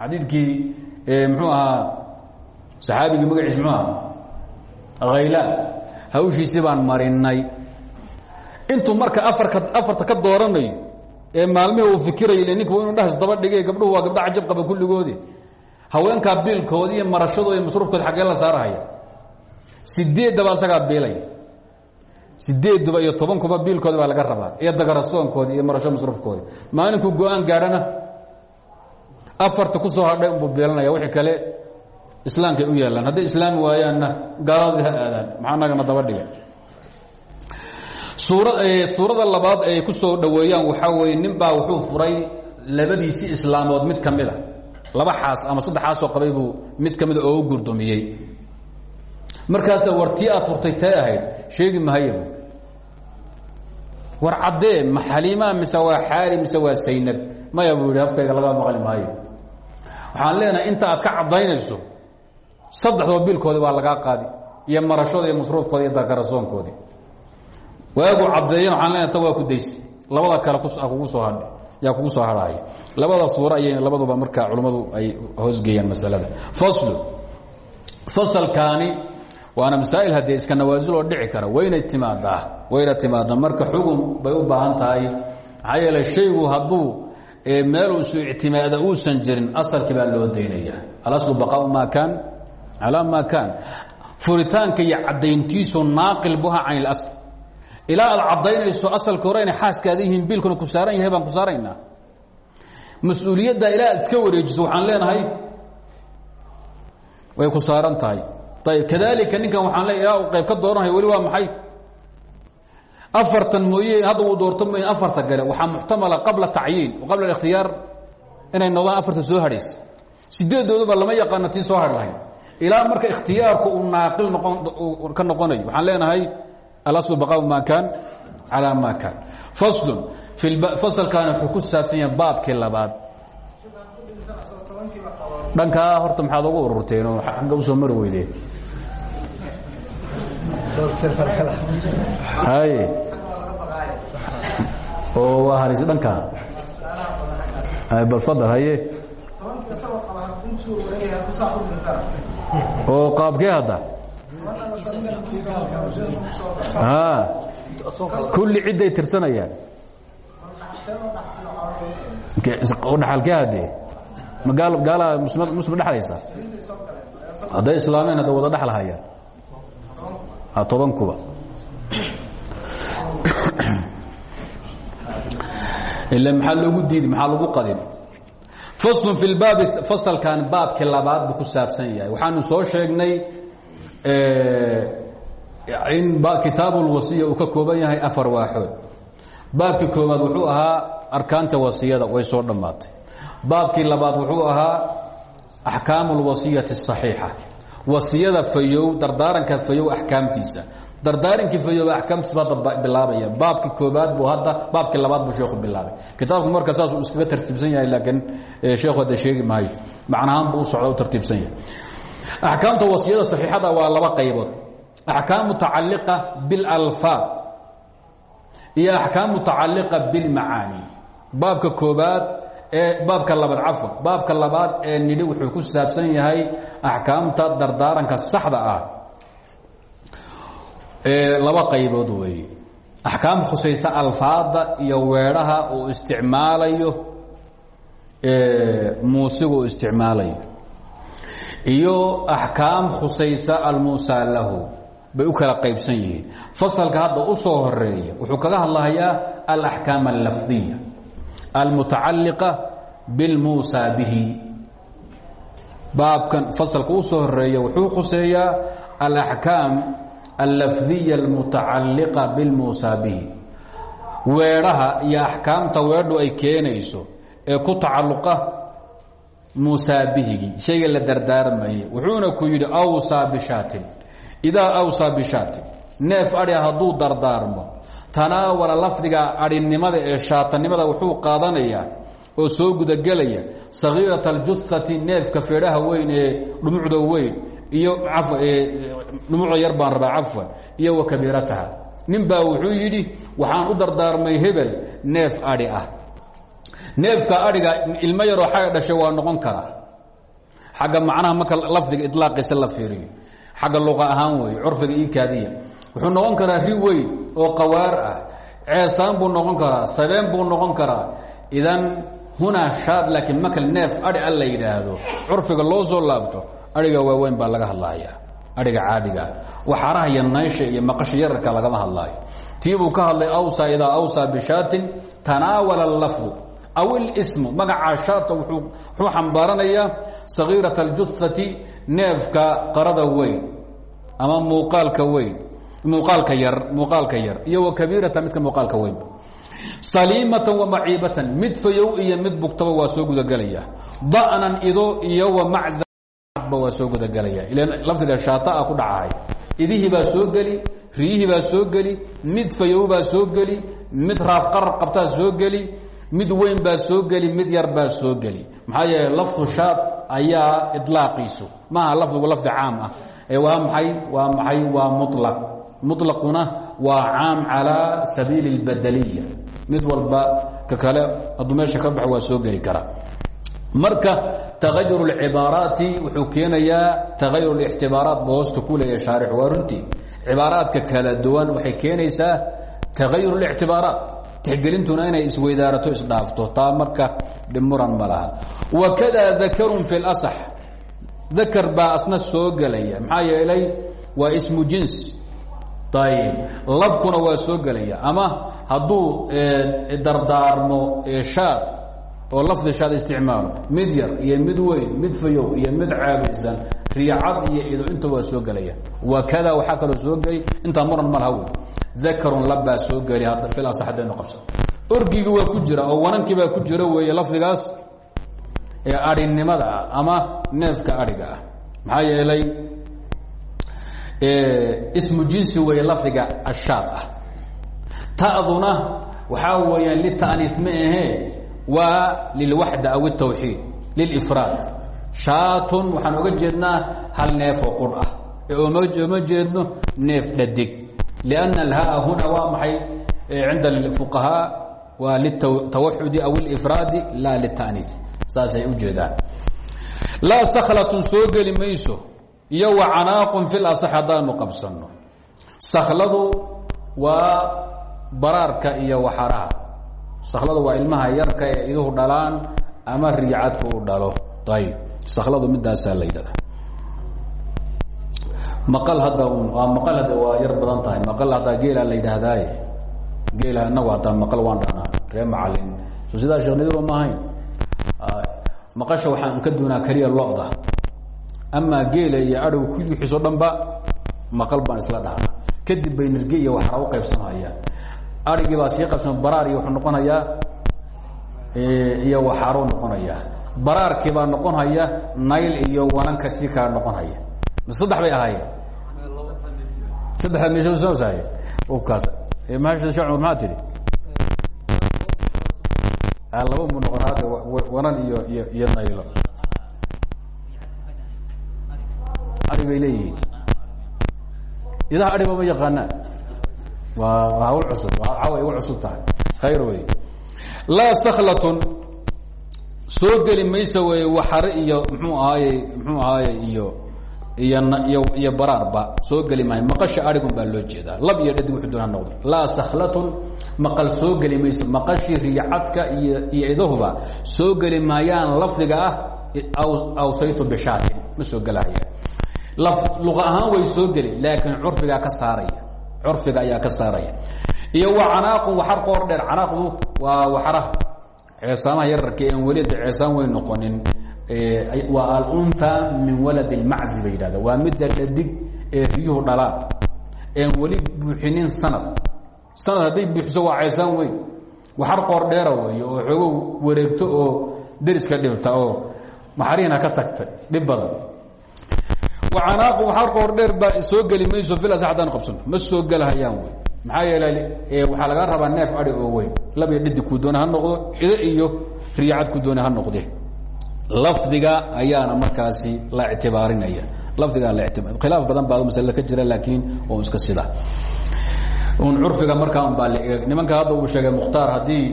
Xadiidkii muxuu ahaa saxaabigii magaciis muxuu ahaa khaylaan hawshiisii baan marinay intuu marka aarka afarta ka dooranayo ee maalmihii uu fikirayo ile ninku inu dhahas daba dhigay gabdhuhu waa gabdha cajab qaba kulligoodi. Haweenkaa biilkoodi iyo marashadooda masruufkooda xaggee la saarahaya. Sideeddaba asagaa biilaya sideedduba iyo tobankuba biilkoodi baa laga rabaa iyo dagarasoonkoodi iyo marasho masruufkoodi. Maalinkuu go'aan gaadhana afarta ku soo hadhay unbuu biilanaya wixii kale islaamkay u yaallaan hadday islaami waayaanna gaaladii ha aadaan maxaa nagana daba dhiga suurada labaad ay ku soo dhoweeyaan waxaa weye nin baa wuxuu furay labadiisii islaamood mid ka mid a laba xaas ama saddexaasoo qabay buu mid ka mida oo u gurdoomiyey markaasa war tii aad furtay tee ahayd sheegi mahayabu war caddee ma xaliimaa mise waa xaali mise waa saynab? Maya buu yidhi afkayga laga maqli maayo. Waxaan leenahay inta aad ka caddaynayso saddexdoo biilkoodii baa lagaa qaadi iyo marashooda iyo masruufkooda iyo darkarasoonkoodii waagu caddeeyan waxaan leenahay ta waa ku daysi labada kale kugu soo hadhay yaa kugu soo harhaya labada suuro ayay labaduba markaa culummadu ay hoosgeeyaan masalada. Faslu fasalkaani waana masaa'il haddee iska nawaasil oo dhici kara. Waynay timaadaa wayna timaadaa. Marka xugum bay u baahan tahay. Maxaa yeele shaygu hadduu meel usu ictimaada uusan jirin asalkii baa loo daynaya alaslu baqaau maa kaan calaa maa kaan. Furitaanka iyo caddayntiisu naaqil buha can ilasl ilaa aad caddaynayso asalka hore inay xaaskaada biilkuna ku saaran yahay baan ku saaraynaa mas'uuliyadda iska wareejiso waxaan leenahay way ku saaran tahay. Ayb kadalika ninkan waxaan le ilaa uu qayb ka dooranayo weli waa maxay? Afartan mooye hadda doorto mooye afarta gale waxaa muxtamala qabla tacyiin qabla اkhtiyaar inay noqdaan afarta soo hadhaysa. Sideedooduba lama yaqaano soo har lahayd marka ikhtiyaarku uu naaqil noqon ka noqonayo waxaan leenahay alaslu baqaa ma kaan calaa ma faslun fasalkaani wuxuu ku saabsan yahay baabkii labaad dhankaa horta maxaad ugu ururteen oo agga u soo mari weydeen hay oo waa haris dhankaa balfadal haye oo qaabkee hadda kulli cidday tirsanayaan dhaxalkee haddee magaal gaalaa muslim dhexlaysa hadday islaameen hadda wada dhexlahayaan toban kuba ila maxaa loogu diidi maxaa lagu qadin faslun fi lbaabi fasalkan baabkii labaad buu ku saabsan yahay waxaanu soo sheegnay kitaab ulwasiya uu ka kooban yahay afar waaxood baabkii koowaad wuxuu ahaa arkaanta wasiyada way soo dhammaatay baabkii labaad wuxuu ahaa axkaam اlwasiyati الصaxiixa wasiyada fayow dardaaranka fayow axkaamtiisa dardaarankii fayow axkaamtiisa hadda bilaabaya baabkii koobaad buu hadda baabkii labaad buu sheekhu bilaabay kitaabku marka saasuu iskaga tartiibsan yahay laakiin sheekhu hadda sheegi maayo macnahaan buu u socda u tartiibsan yahay axkaamta wasiyada saxiixada waa laba qaybood. Axkaam mutacaliqa biاlalfaad iyo axkaam mutacaliqa biاlmacaani baabka koobaad baabka labaad cafwan baabka labaad ee nidhi wuxuu ku saabsan yahay axkaamta dardaaranka saxda ah laba qaybood weeye axkaam khusaysa alfaada iyo weedhaha uu isticmaalayo muusigu uu isticmaalayo iyo axkaam khusaysa almuusaa lahu bay u kala qaybsan yihiin. Fasalka hadda u soo horreeya wuxuu kaga hadlahayaa alaxkaam allafdiya almutacaliqa bilmuusaa bihi. Baabkan fasalka u soo horreeya wuxuu khuseeyaa alaxkaam allafdiya almutacaliqa bilmuusaa bihi. Weedhaha iyo axkaamta weedhu ay keenayso ee ku tacalluqa muusaa bihigii shayga la dardaarmayay. Wuxuuna ku yidhi awsaa bishaatin. Idaa awsaa bishaatin. Neef adhi hadduu dardaarmo tanaawala lafdiga adhinimada ee shaatanimada wuxuu qaadanayaa oo soo gudagelaya sagiirat aljuhati neefka feedhaha weyn ee dhumucda weyn iyo dhumucda yar baan rabaa cafwan iyo wa kabiirataha. Nin baa wuxuu yidhi waxaan u dardaarmay hebel neef adhi ah neefka adhiga ilmo yaroo xaga dhashay waa noqon karaa xagga macnaha marka lafdiga ilaaqiisa la fiiriyo. Xagga luqa ahaan weeye curfiga io kaadiya. Wuxuu noqon karaa ri weyn oo qawaar ah. Ceesaan buu noqon karaa sabeen buu noqon karaa. Idan hunaa shaad laakiin marka neef adhi a la yidhaahdo curfiga loo soo laabto adhiga waaweyn baa laga hadlahayaa adhiga caadigaa waxaraha iyo naysha iyo maqasha yararka lagama hadlaayo. Tii buu ka hadlay awsaa idaa awsaa bishaatin tanaawala lafdu aw ilismu magacaa shaata wuxuu xambaaranayaa sagiirat aljuhati neefka qarada weyn ama muuqaalka weyn muuqaalka yar muuqaalka yar iyo wa kabiirata midka muuqaalka weyn. Saliimatan wa maciibatan mid fayow iyo mid bugtaba waa soo gudagelaya da'nan ido iyo wa macba waa soo gudagelaya ilan lafdiga shaataa ku dhacahay idihii baa soo geli riyihii baa soo geli mid fayow baa soo geli mid raafqarar qabtaa soo geli mid weyn baa soo geli mid yar baa soo geli maxaa yeele lafdu shaad ayaa ilaaqiisu maaha lafdigu lafdi caam ah ee waa maay waa maxay waa mulaq mulaquna waa caam calaa sabiili اlbadeliya mid walba ka kale hadduu meesha ka baxo waa soo geli karaa marka tagayur اlcibaaraati wuxuu keenayaa tagayur اlاctibaaraat bu hoosta ku leeya shaarix waa runtii cibaaraadka kala duwan waxay keenaysaa tagayur اlictibaaraat tixgelintuna inay isweydaarato isdhaafto. Taa marka dhimuran ma laha. Wakada dakarun fi اlasax dakar baa asna soo gelaya. Maxaa yeelay waa ismu jins. Ayb labkuna waa soo gelaya. Ama hadduu dardaarmo shaad oo lafdi shaad isticmaalo. Mid yar iyo mid weyn mid fayow iyo mid caabaysan riicad iyo ido inta waa soo gelaya. Wakada waxaa kaloo soo geli intaa muran ma laha wey dakarun labbaa soo geli fil asax haddaynu qabsan orgigi waa ku jira oo wanankii baa ku jira weeye lafdigaas ee adhinimada ah ama neefka adhiga ah. Maxaa yeelay ismu jinsi weeye lafdiga ashaad ah. Ta'duna waxaa weeyaan lita'niif ma ahee waa lilwaxda aw الtawxiid lilifraad shaatun waxaan oga jeednaa hal neefoo qurh ah. Ee oma jeedno neef dhadig لأnna alhaa huna waa maxay cinda الfuqahaa waa litawaxudi aw اlifraadi laa lita'niif saasay u jeedaan laa sklatun soo geli mayso iyo wa canaaqun fi lasax haddaanu qabsanno sakladu waa baraarka iyo waxaraha sakladu waa ilmaha yarka ee iduhu dhalaan ama riicadku u dhalo ayb sakladu midaasaa la yidhahda maqal hadda waa maqal hadda waa yar badan tahay. Maqal haddaa geelaa la yidhaahdaaye geela inagu hataa maqal waan dhahnaa. Ree macalin. So sidaa sheekh nadiiro ma ahayn. Maqasha waxaan ka doonaa keliya loda. Amaa geela iyo adhow kulixiisoo dhanba maqal baan isla dhahnaa. Kadib bay nirge iyo waxra u qaybsanayaan. Adhigii baa sii qaybsama baraar iyo wuxuu noqonayaa iyo waxaaruu noqonayaa. Baraarkii baa noqon haya nayl iyo wananka sii kala noqon haya saddex bay ahaayeen? Saddexda meeshosahay kaas mahasha shee cumar maxaa tidhi? Laba mu noqon hadda wanan iyo iyo iyo naylo. Adhi bay leeyihiin. Idaha adhiba ma yaqaanaan waa waa hawl cusub caway ugu cusub tahay. Khayr wey laa saklatun soo geli maysa wey waxare iyo mxuu ahaaye mxuu ahaaye iyo iyo baraarba soo geli maayo. Maqasha adhigun baa loo jeedaa. Lab iyo dhadig wuxuu doona noqdo laa saklatun maqal soo geli mayso. Maqashii riyacadka iyo iyo idahuba soo geli maayaan lafdiga ah awsaytu bishaatin ma soo gelahaya luqa ahaan way soo geli laakiin curfigaa ka saaraya. Curfiga ayaa ka saaraya. Iyo wa canaaqu waxar qoor dheer. Canaaqdu waa waxaraha. Ceesaamaha yararka en weli ceesaan way noqonin waa alunha min walad اlmaczi bay yidhahda waa midda dhadig ee riyuhu dhalaan. Een weli buuxinin sanad. Sanad hadday buuxiso waa ceesaan weyn. Waxar qoor dheera wey oo xoogo wareegto oo deriska dhibta oo maxarihina ka tagtay dhib badan. Canaaqu waxar qoor dheer baa soo geli mayso filas haddaan qabsano ma soo gelahayaan wey maxaa yeelay waxaa laga rabaa neef adi oo weyn. Labiyo dhidi ku doona ha noqdo ido iyo riyacad ku doona ha noqde lafdiga ayaana markaasi la ictibaarinaya. Lafdigaa la khilaaf badan baa masalada ka jira laakiin oo iska sida. Un curfiga markaa un baa la eeg nimanka hadda uu sheegay mukhtaar haddii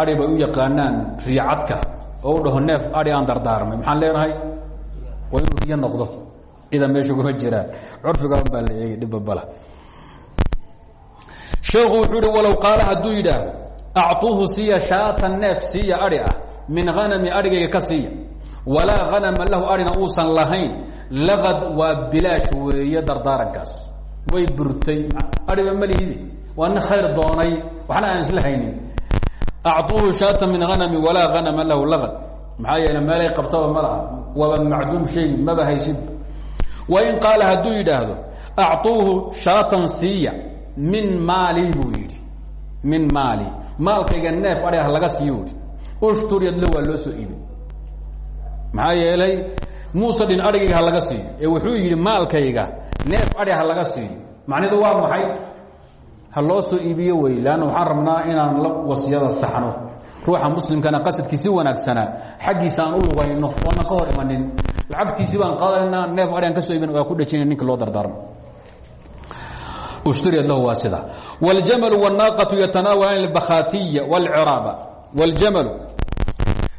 adi bay u yaqaanaan riyacadka oo u dhaho neef adi aan dardaarmay. Maxaan leenahay? Waa inuu riyo noqdo. Ida meesha kuma jiraan curfiga un baa la eegay dhibabala sheekhu wuxuu ihi walow qaala hadduu yidhaahdo acuuhu siiya shaatan neef siiya adi ah min hanami adhigayga ka siiya. Walaa hanama lahu adhina uusan lahayn. Laqad waa bilaash weeye dardaarankaas. Way burtay. Adhiba malihidi waa nin khayr doonay. Waxna aan isla haynin. Acuuhu shaatan min hanami walaa hanama lahu laqad maxaa yeele meelay qabtaba ma laha. Waaba macduum shay maba haysid. Wain qaala hadduu yidhaahdo acuuhu shaatan siiya min maali buu yidhi. Min maali maalkayga neef adhi ah laga siiyo i ushturyadlo waa loo soo iibin maxaa yeelay muuse dhin adhigayga ha laga siiyo ee wuxuu yidhi maalkayga neef adhi ha laga siiyo macnidu waa maxay ha loo soo iibiyo wey leanna waxaan rabnaa inaan la wasiyada saxno ruuxa muslimkana qasadkii si wanaagsanaa xaggiisa aan u lugayno oonan ka hor imanin lacagtiisi baan qaadanaynaa neef adhi aan ka soo iibin waa ku dhajina ninka loo dardaarmo ushturiyad lahu waa sida wاljamalu wالnaaqaةu yatanaawalaan اlbakhatiya wاlciraaba wاljamalu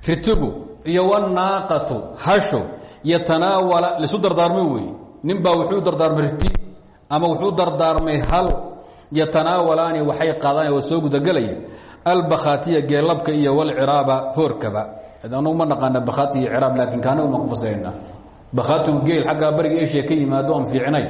ritigu iyo wاnaaqatu hasho yatanaawala lisu dardaarmay weeye nin wuxuu dardaarmay ama wuxuu dardaarmay hal yatanaawalaani waxay qaadaan oo soo gudagelaya albakhaatiya geelabka iyo wlciraaba hoorkaba. Anugu ma naqaana bakhaati iyo ciraab laakiin kaanagu bakhaatigu geel xaggaa bariga eshiya ka yimaado aan fiicnayn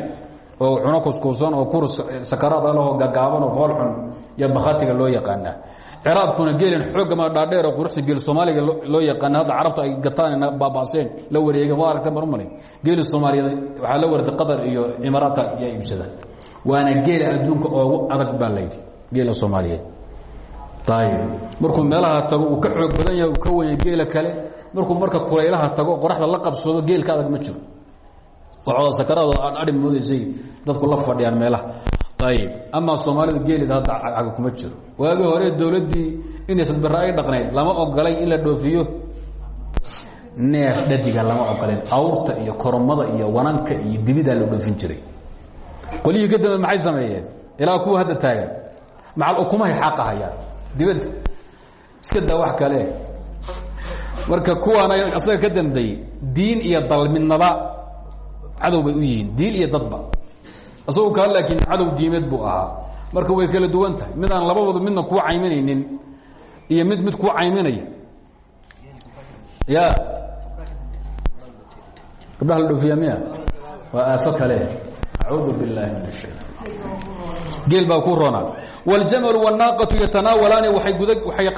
oo cuno kuskuusan oo kurus sakaraad alahoo gagaaban oo fool xun iyo bakhaatiga loo yaqaanaa ciraabkuna geelan xoogama dhaadheer oo quruxda geel soomaaliga loo yaqaana hadda carabta ay gataan baaba'seen la wareegen waa aragta mar umale geeli soomaaliyeed waxaa la wareegtay qatar iyo imaaraadka yaa iibsada. Waana geela adduunka oogu adag baa layidhi geela soomaaliyeed ayib markuu meelaha tago uu ka xoog badan yahay uu ka wenya geela kale markuu marka kulaylaha tago qoraxda la qabsado geelka adag ma jiro. Waxooda sakaraado aad adhi moodaysay dadku la fadhiyaan meelaha ayib amaa soomaalida geelida hadda caga kuma jiro waagii hore dowladdii inay sadbara ay dhaqnayd lama ogolay in la dhoofiyo neef dhadiga lama ogoleen awrta iyo koromada iyo wananka iyo dibidaa la dhoofin jiray qolyihii ka dambe maxay sameeyeen ilaa kuwa hadda taagan macal ukumahay xaaqahayaan dibadda iska daa wax kale marka kuwaana asaga ka dambeeyey diin iyo dal midnaba cadow bay u yihiin diin iyo dadba isagoo kaa laakiin cadow diimeed buu ahaa. Marka way kala duwan tahay. Mid aan lababooda midna kuu cayminaynin iyo mid mid kuu cayminaya. Ya gabdhaha la dhoofiya miya? Waa aafo kale. Acuudu billaahi min ashaytaan geel baa ku roonaa. Waljamalu wanaaqatu yatanaawalaani waxay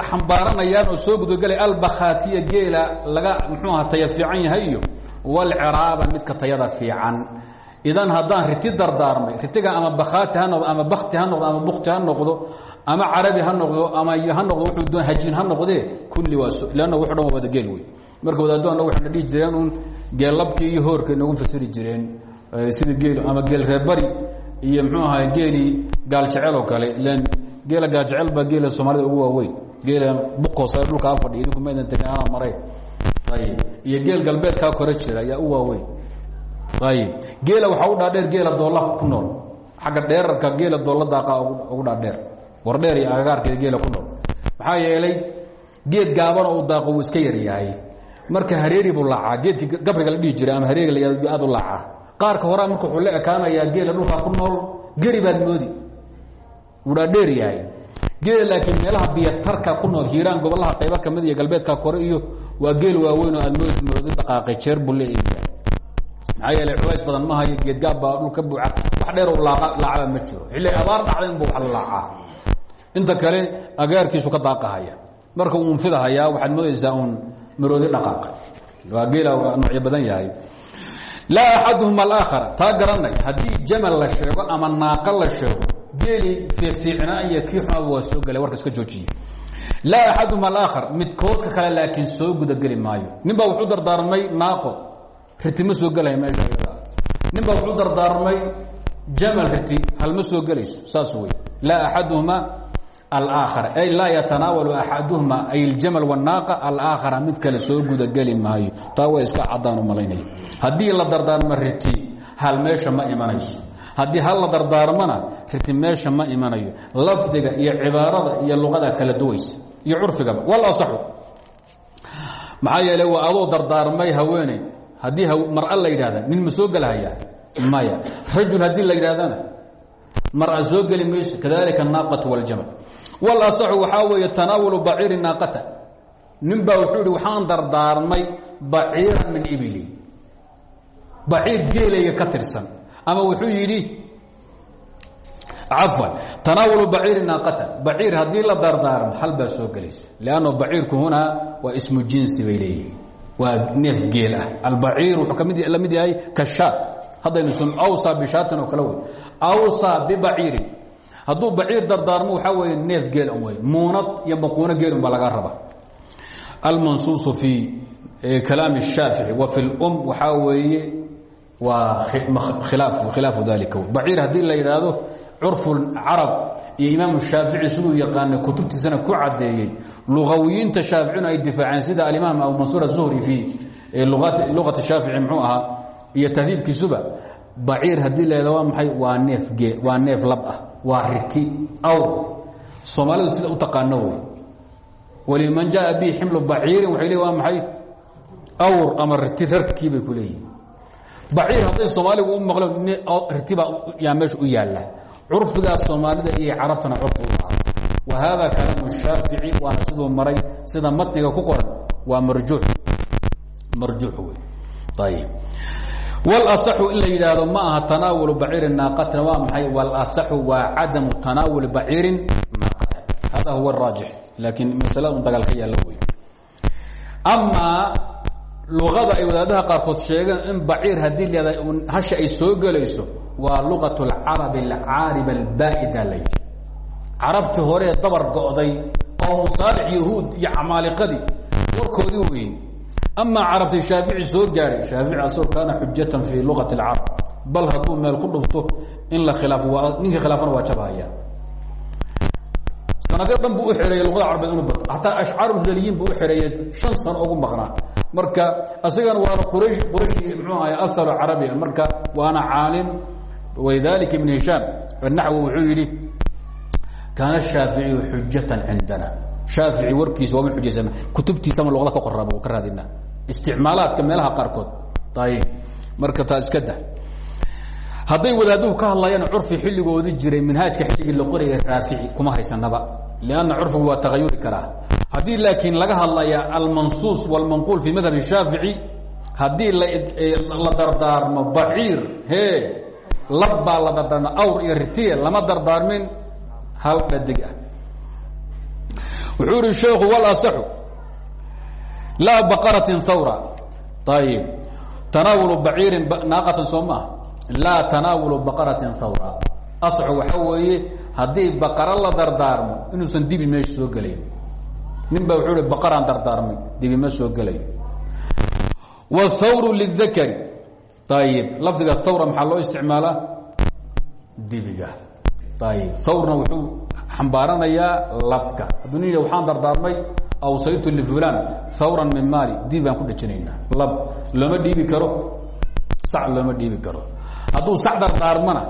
xambaaranayaan oo soo gudagelay albakhaatiya geela laga muxuu aha taya fiican yahay iyo walciraaba midka tayada fiican idan haddaan riti dardaarmay ritiga ama bakhaati ha noqdo ama bakti ha noqdo ama bukti ha noqdo ama carabi ha noqdo ama ha noqdo wuxuu doon hajiin ha noqdee kulli waa lanna wuxu dhan waa wada geel wey marka wadaaddoanna waxayna dhihi jireen uun geellabkii iyo hoorkay noogu fasiri jireen sida geel ama geel reerbari iyo mxuu ahaa geelii gaaljecel oo kale ilan geela gaaljecel baa geela soomaalida ugu waaweyn. Geela buqoos dhulka a fadhiya idinku maydan tegin anaa maray ayib iyo geel galbeedkaa kore jira ayaa u waaweyn ayib geela waxaa u dhaadheer geela doolla ku nool. Xagga dheerarka geela doolla daaqa ugu dhaadheer. Wardheer iyo agagaarkeeda geela ku nool. Maxaa yeelay geed gaabana uu daaqo wuu iska yaryahay marka hareeri buu laacaa. Geedkii gabriga la dhihi jiray ama hareeriga la aad u laacaa. Qaarka horaa marka wuxuu la ekaanayaa geela dhulkaa ku nool geri moodi. Wuu dhaadheer yahay. Geela laakiin meelaha biyatarka ku nool hiiraan gobolaha qaybo ka mid iyo galbeedka kore iyo waa geel waaweyn oo aad moodi dhaqaaqay jeer buu leeyahay maxaa yeelay culays badan ma hayo geedgaab baa dhul ka buuxa. Wax dheer oo laacaba ma jiro. Xilli abaar dhacda inbu wax la laacaa. Inta kale agaarkiisu ka daaqahaya. Marka uu unfidahayaa waxaad moodaysaa uun maroodi dhaqaaqa. Waa geela noocyo badan yahay. Laa axaduhum alaakhara taa garanay haddii jamal la sheego ama naaqa la sheego geeli fiicfiicnaa iyo kii xumaba waa soo gelay warka iska joojiye laa axaduhum alaakhar. Midkoodka kale laakiin soo gudageli maayo. Nin baa wuxuu dardaarmay naaqo riti ma soo gelaya meesha nin baa wuxuu dardaarmay jamal riti halma soo gelayso saas wey laa axaduhuma alaakhara ay laa yatanaawalu axaduhuma ay aljamal wannaaqa alaakhara mid kale soo gudageli maayo. Taa way iska caddaan u malaynaya. Haddii la dardaarmo riti hal meesha ma imanayso. Haddii hal la dardaarmona riti meesha ma imanayo. Lafdiga iyo cibaarada iyo luqada kala duwaysa iyo curfigaba. Wal asaxu maxaa yeele waa adoo dardaarmay haweeney haddii mar'a la yidhahda nin ma soo maya. Rajul haddii la yidhahdana mar'a soo geli mayso. Kadalika anaaqatu wاljamal walasaxu waxaa weeye tanaawulu baciiri naaqata. Nin baa wuxuu waxaan dardaarmay baciira min ibili baciir geelayga ka tirsan. Ama wuxuu yidhi cafwan tanaawulu baciiri naaqata. Baciir haddii la dardaarmo hal soo gelaysa lanno baciirku hunaa waa ismu jinsi bay waa neef geel ah albaciir wuxuu kamid la mid yahay kashaad haddaynu awsa bishaatin oo kale wey awsa bibaciirin hadduu baciir dardaarmo waxaa weeye neef geel an wey muunad iyo maquuno geel unbaa laga raba almansuusu fii kalaami الshaafici wa fi اlum waxaa weeye waa khilaafu dalika baciir haddii la yidhaahdo curfu carab iyo imaam shaafici siduu yaqaanay kutubtiisana ku cadeeyey lugawiyiinta shaaficina ay difaaceen sida alimaam abu mansuur aلzuhri fii luqati shaafici mxuu ahaa iyo tahdiibkiisuba baciir haddii yidhahdo waa maxay? Waa neef gee waa neef lab ah waa riti awr soomaalidu sida u taqaano wey. Waliman jaءa bi ximlu baciirin waxay le waa maxay? Awr ama riti rarkii bay ku leeyihiin baciir hadday soomaaligu u maqlo ritibaa yaa meesha u yaalla curfigaas soomaalida iyo carabtana curfi u lahaa. Wa haada kalaamu shaafici waana siduu maray. Sida matniga ku qoran waa marjuu marjuux wey ayib wlasaxu in la yidhaahdo ma aha tanaawulu baciirin naaqatan waa maxay? Walasaxu waa cadamu tanaawuli baciirin naaqatan hada huwa raajix laakiin masala un dagaal ka yaalla wey amaa luqada ay wadaadaha qaarkood sheegaan in baciir haddii leedahay hasha ay soo gelayso waa luqaة اlcarabi اlcaariba اlbaa'ida la yidhi carabtii hore ee dabar go'day qowm saalix yahuud iyo camaaliqadii warkoodii weyn amaa carabtay shaafici soo gaadhay shaafici asagoo kaana xujatan fii luqati اlcarab bal hadduu meel ku dhufto in la khilaafo waa ninkii khilaafana waa jabhaya sanadyo dhan buu u xereeyey luqada carabeed inu bato hataa ashcaaru hudaliyiin buu u xereeyey shan sano ugu maqnaa marka asagana waana quraysh qurayshi mxuu ahay asalo carabiga marka waana caalim walidalika ibn hishaam naxwi wuxuu yidhi kaana shaaficiyu xujatan cindana shaafici warkiisa waama xujaysana kutubtiisama luqada ka qoraaba ka raadina isticmaalaadka meelaha qaarkood ayib marka taa iska dah hadday wadaaduhu ka hadlayaan curfi xilligoodii jiray minhaajka xilligii la qoraya raafici kuma haysanaba lanna curfigu waa tagayuri karaa haddii laakiin laga hadlaya almansuus wاlmanquul fi madhab shaafici haddii la dardaarmo baciir he lab baa la dardaarma awr iyo ritiye lama dardaarmin hal dhadig ah. Wuxuu ihi sheekhu walasaxu laa baqaratin hawra ayib tanaawulu baciirin naaqatan soo maaha. Laa tanaawulu baqaratin hawra asxu waxaa weeye haddii baqara la dardaarmo inuusan dibi meesha soo gelayn. Nin ba wuxuu hi baqaraan dardaarmay dibi ma soo gelayo wاthawru lidakari ayib lafdiga thawra maxaa loo isticmaalaa dibiga. Ayib thawrna wuxuu xambaaranayaa labka. Hadduu nin waxaan dardaarmay awsaytu lifulan thawran min maali. Dibi baan ku dhejinaynaa lab. Looma dhiibi karo. Sac looma dhiibi karo. Hadduu sac dardaarmana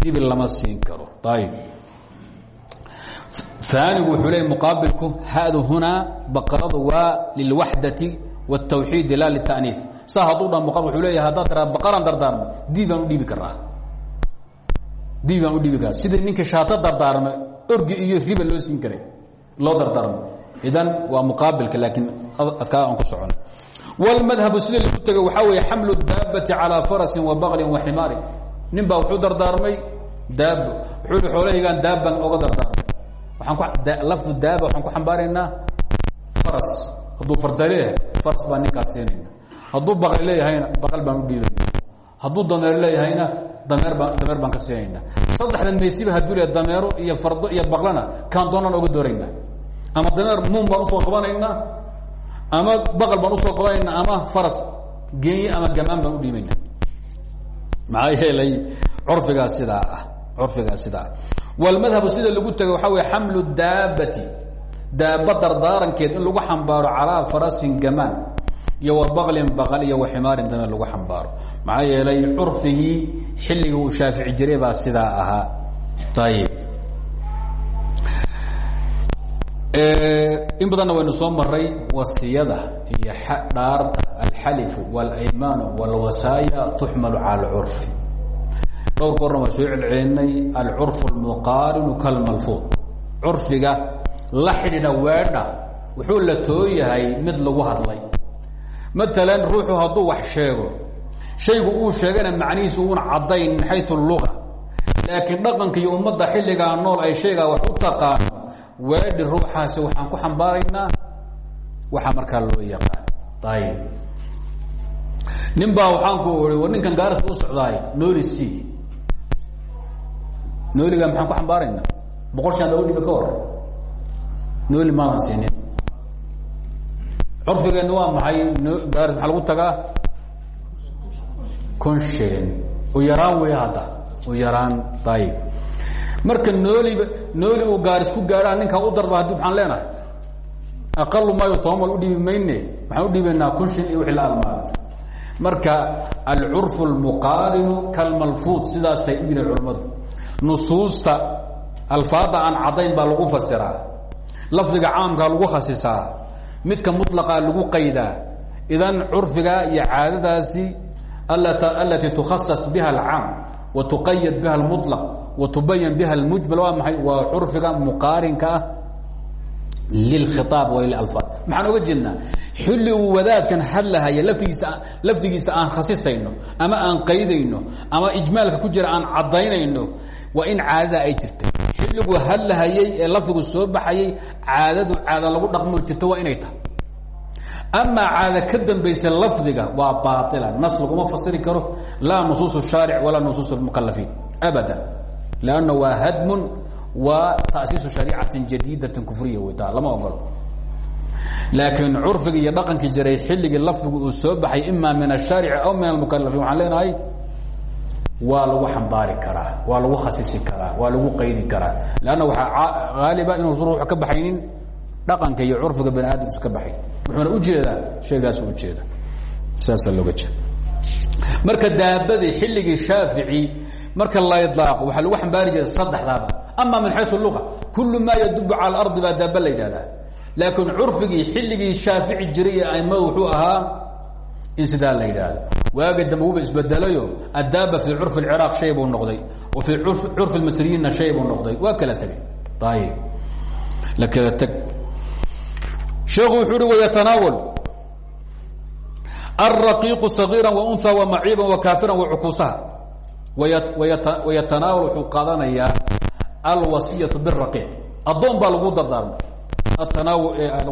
dibi lama siin karo. Ayib aanigu wuxuu leey muqaabilku hadu hunaa baqaradu waa lilwaxdati wاtawxiid la litaniif saa hadduu dha muqabil wuxuu leeya haddaad tiraa baqaraan dardaarmay dibi baan u dhiibi karaa dibi baan u dhiibi karaa sidii ninka shaato dardaarmay orgi iyo riba loo siin karay loo dardaarmay idan waa muqaabilka laakiin adkaa aan ku socono wاlmadhabu sida lagu tego waxaa weeye xamlu daabati calىa farasin wa baqlin wa ximaarin. Nin baa wuxuu dardaarmay daabo wuxuu i xoolahaygaan daabban oga dardaarmay. Lafdu daaba waxaan ku xambaaraynaa faras. Hadduu farda leeyahay faras baan ninkaas siinayna hadduu baqal leeyahayna baqal baan u dhiibayna hadduu dameer leeyahayna dameer baan dameer baan ka siinayna saddexdan maysiba hadduu leeyahay dameero iyo fardo iyo baqlana kaan doonaan oga dooraynaa. Ama dameer muun baan u soo qabanaynaa ama baqal baan u soo qabanaynaa ama faras geenye ama gamaan baan u dhiibayna maxaa yeelay curfigaas sidaa ah curfigaas sidaa. Wlmadhabu sida lagu tego waxaa wey xamlu daabati daaba dardaarankeed in lagu xambaaro calaa farasin gamaan iyo wa baklin baqal iyo wa ximaarin dameer lagu xambaaro maxaa yeelay curfigii xilligii uu shaafici jiray baa sidaa ahaa ayib in badanna waynu soo maray wasiyada iyo dhaarta alxalifu wاlaymaanu wاlwasaaya tuxmalu cala curfi dhowr goorna waa soo celcelinay alcurfu اlmuqaarinu kalmalfuud curfiga la xidhiidha weedha wuxuu la tooyahay mid lagu hadlay maalan ruuxu hadduu wax sheego shaygu uu sheegana macnihiisu uuna caddayn min xayu laakiin dhaqanka iyo ummadda xilligaa nool ay shaygaa wax u taqaano weedhi ruuxaasi waxaan ku xambaaraynaa waxaa markaa loo yaqaan. Ayib nin waxaan ku ii war ninkan gaarika u socdaay nooli c maxaan ku xambaaraynaa? Boqol shan dhibi ka hor. Nooli maadan siinin curfigeenna waa maxay? Gaaris maxaa lagu tagaa? Kun shilin u yaraan wey hadda. U yaraan ayib marka nooliba nooli uu gaaris ku gaadhaa ninkaa u darba haddi maxaan leenahay. Aqalu maayo toban mal udhiibi mayne. Maxaan udhiibaynaa kun shilin iyo wixii la almaado. Marka alcurfu اlmuqaarinu kalmalfuud sidaasay u yihiin culamadu nusuusta alfaada aan caddayn baa lagu fasiraa. Lafdiga caamkaa lagu khasisaa midka muطlaqaa lagu qaydaa idan curfiga iyo caadadaasi alatii tukhasas biha اlcaam wa tuqayad biha اlmuطlaq wa tubayan biha اlmujmal waa maay waa curfiga muqaarinka ah lilkhiaab walilfaad maxaan oga jeednaa xilli uu wadaadkan hadlahaya laftigiisa lafdigiisa aan khasisayno ama aan qaydayno ama ijmaalka ku jira aan caddaynayno waa in caadada ay jirtay xilligu hallahayey ee lafdigu soo baxayey caadadu caada lagu dhaqmo jirto waa inay tahay. Amaa caada ka dambaysa lafdiga waa baaila nas laguma fasiri karo. Laa nusuus shaaric walaa nusuus mukalafiin abada lanna waa hadmun waa tasiisu shariicatin jadiidatin kufriya wey taa lama ogolo laakiin curfigii iyo dhaqankii jiray xilligii lafdigu soo baxay ima min ashaarici aw min almukalafiin waxaan leenahay waa lagu xambaari karaa waa lagu khasisi karaa waa lagu qaydi karaa. Lanna waxaa haaliba inuusan ruux ka baxaynin dhaqanka iyo curfiga bani aadam iska baxay. Wuxuuna u jeedaa shaygaas ujeeda saasaa looga jeeda marka daabadii xilligii shaafici marka la ilaaqo waxaa lagu xambaari jiray saddexdaaba. Ama min xayu luga kul ma yadubu cala ardi baa daaba la yidhahdaa laakiin curfigii xilligii shaafici jiray ee aimadu wuxuu ahaa in sidaa la yidhaahdo. Waagi dambe wuba isbedelayo addaaba fii curfi اcraaq shay buu noqday wa fii curfi اmasriyiinna shay buu noqday. Waa kala tegay ayib la kala teg sheekhu wuxuu uhi wayatanaawal alraqiiqu sagiira waunha wamaciiba wakaafiran wacukuusaha wayatanaawal wuxuu qaadanayaa alwasiyau biraqiiq addoon baa lagu dardaarmay. Atanaw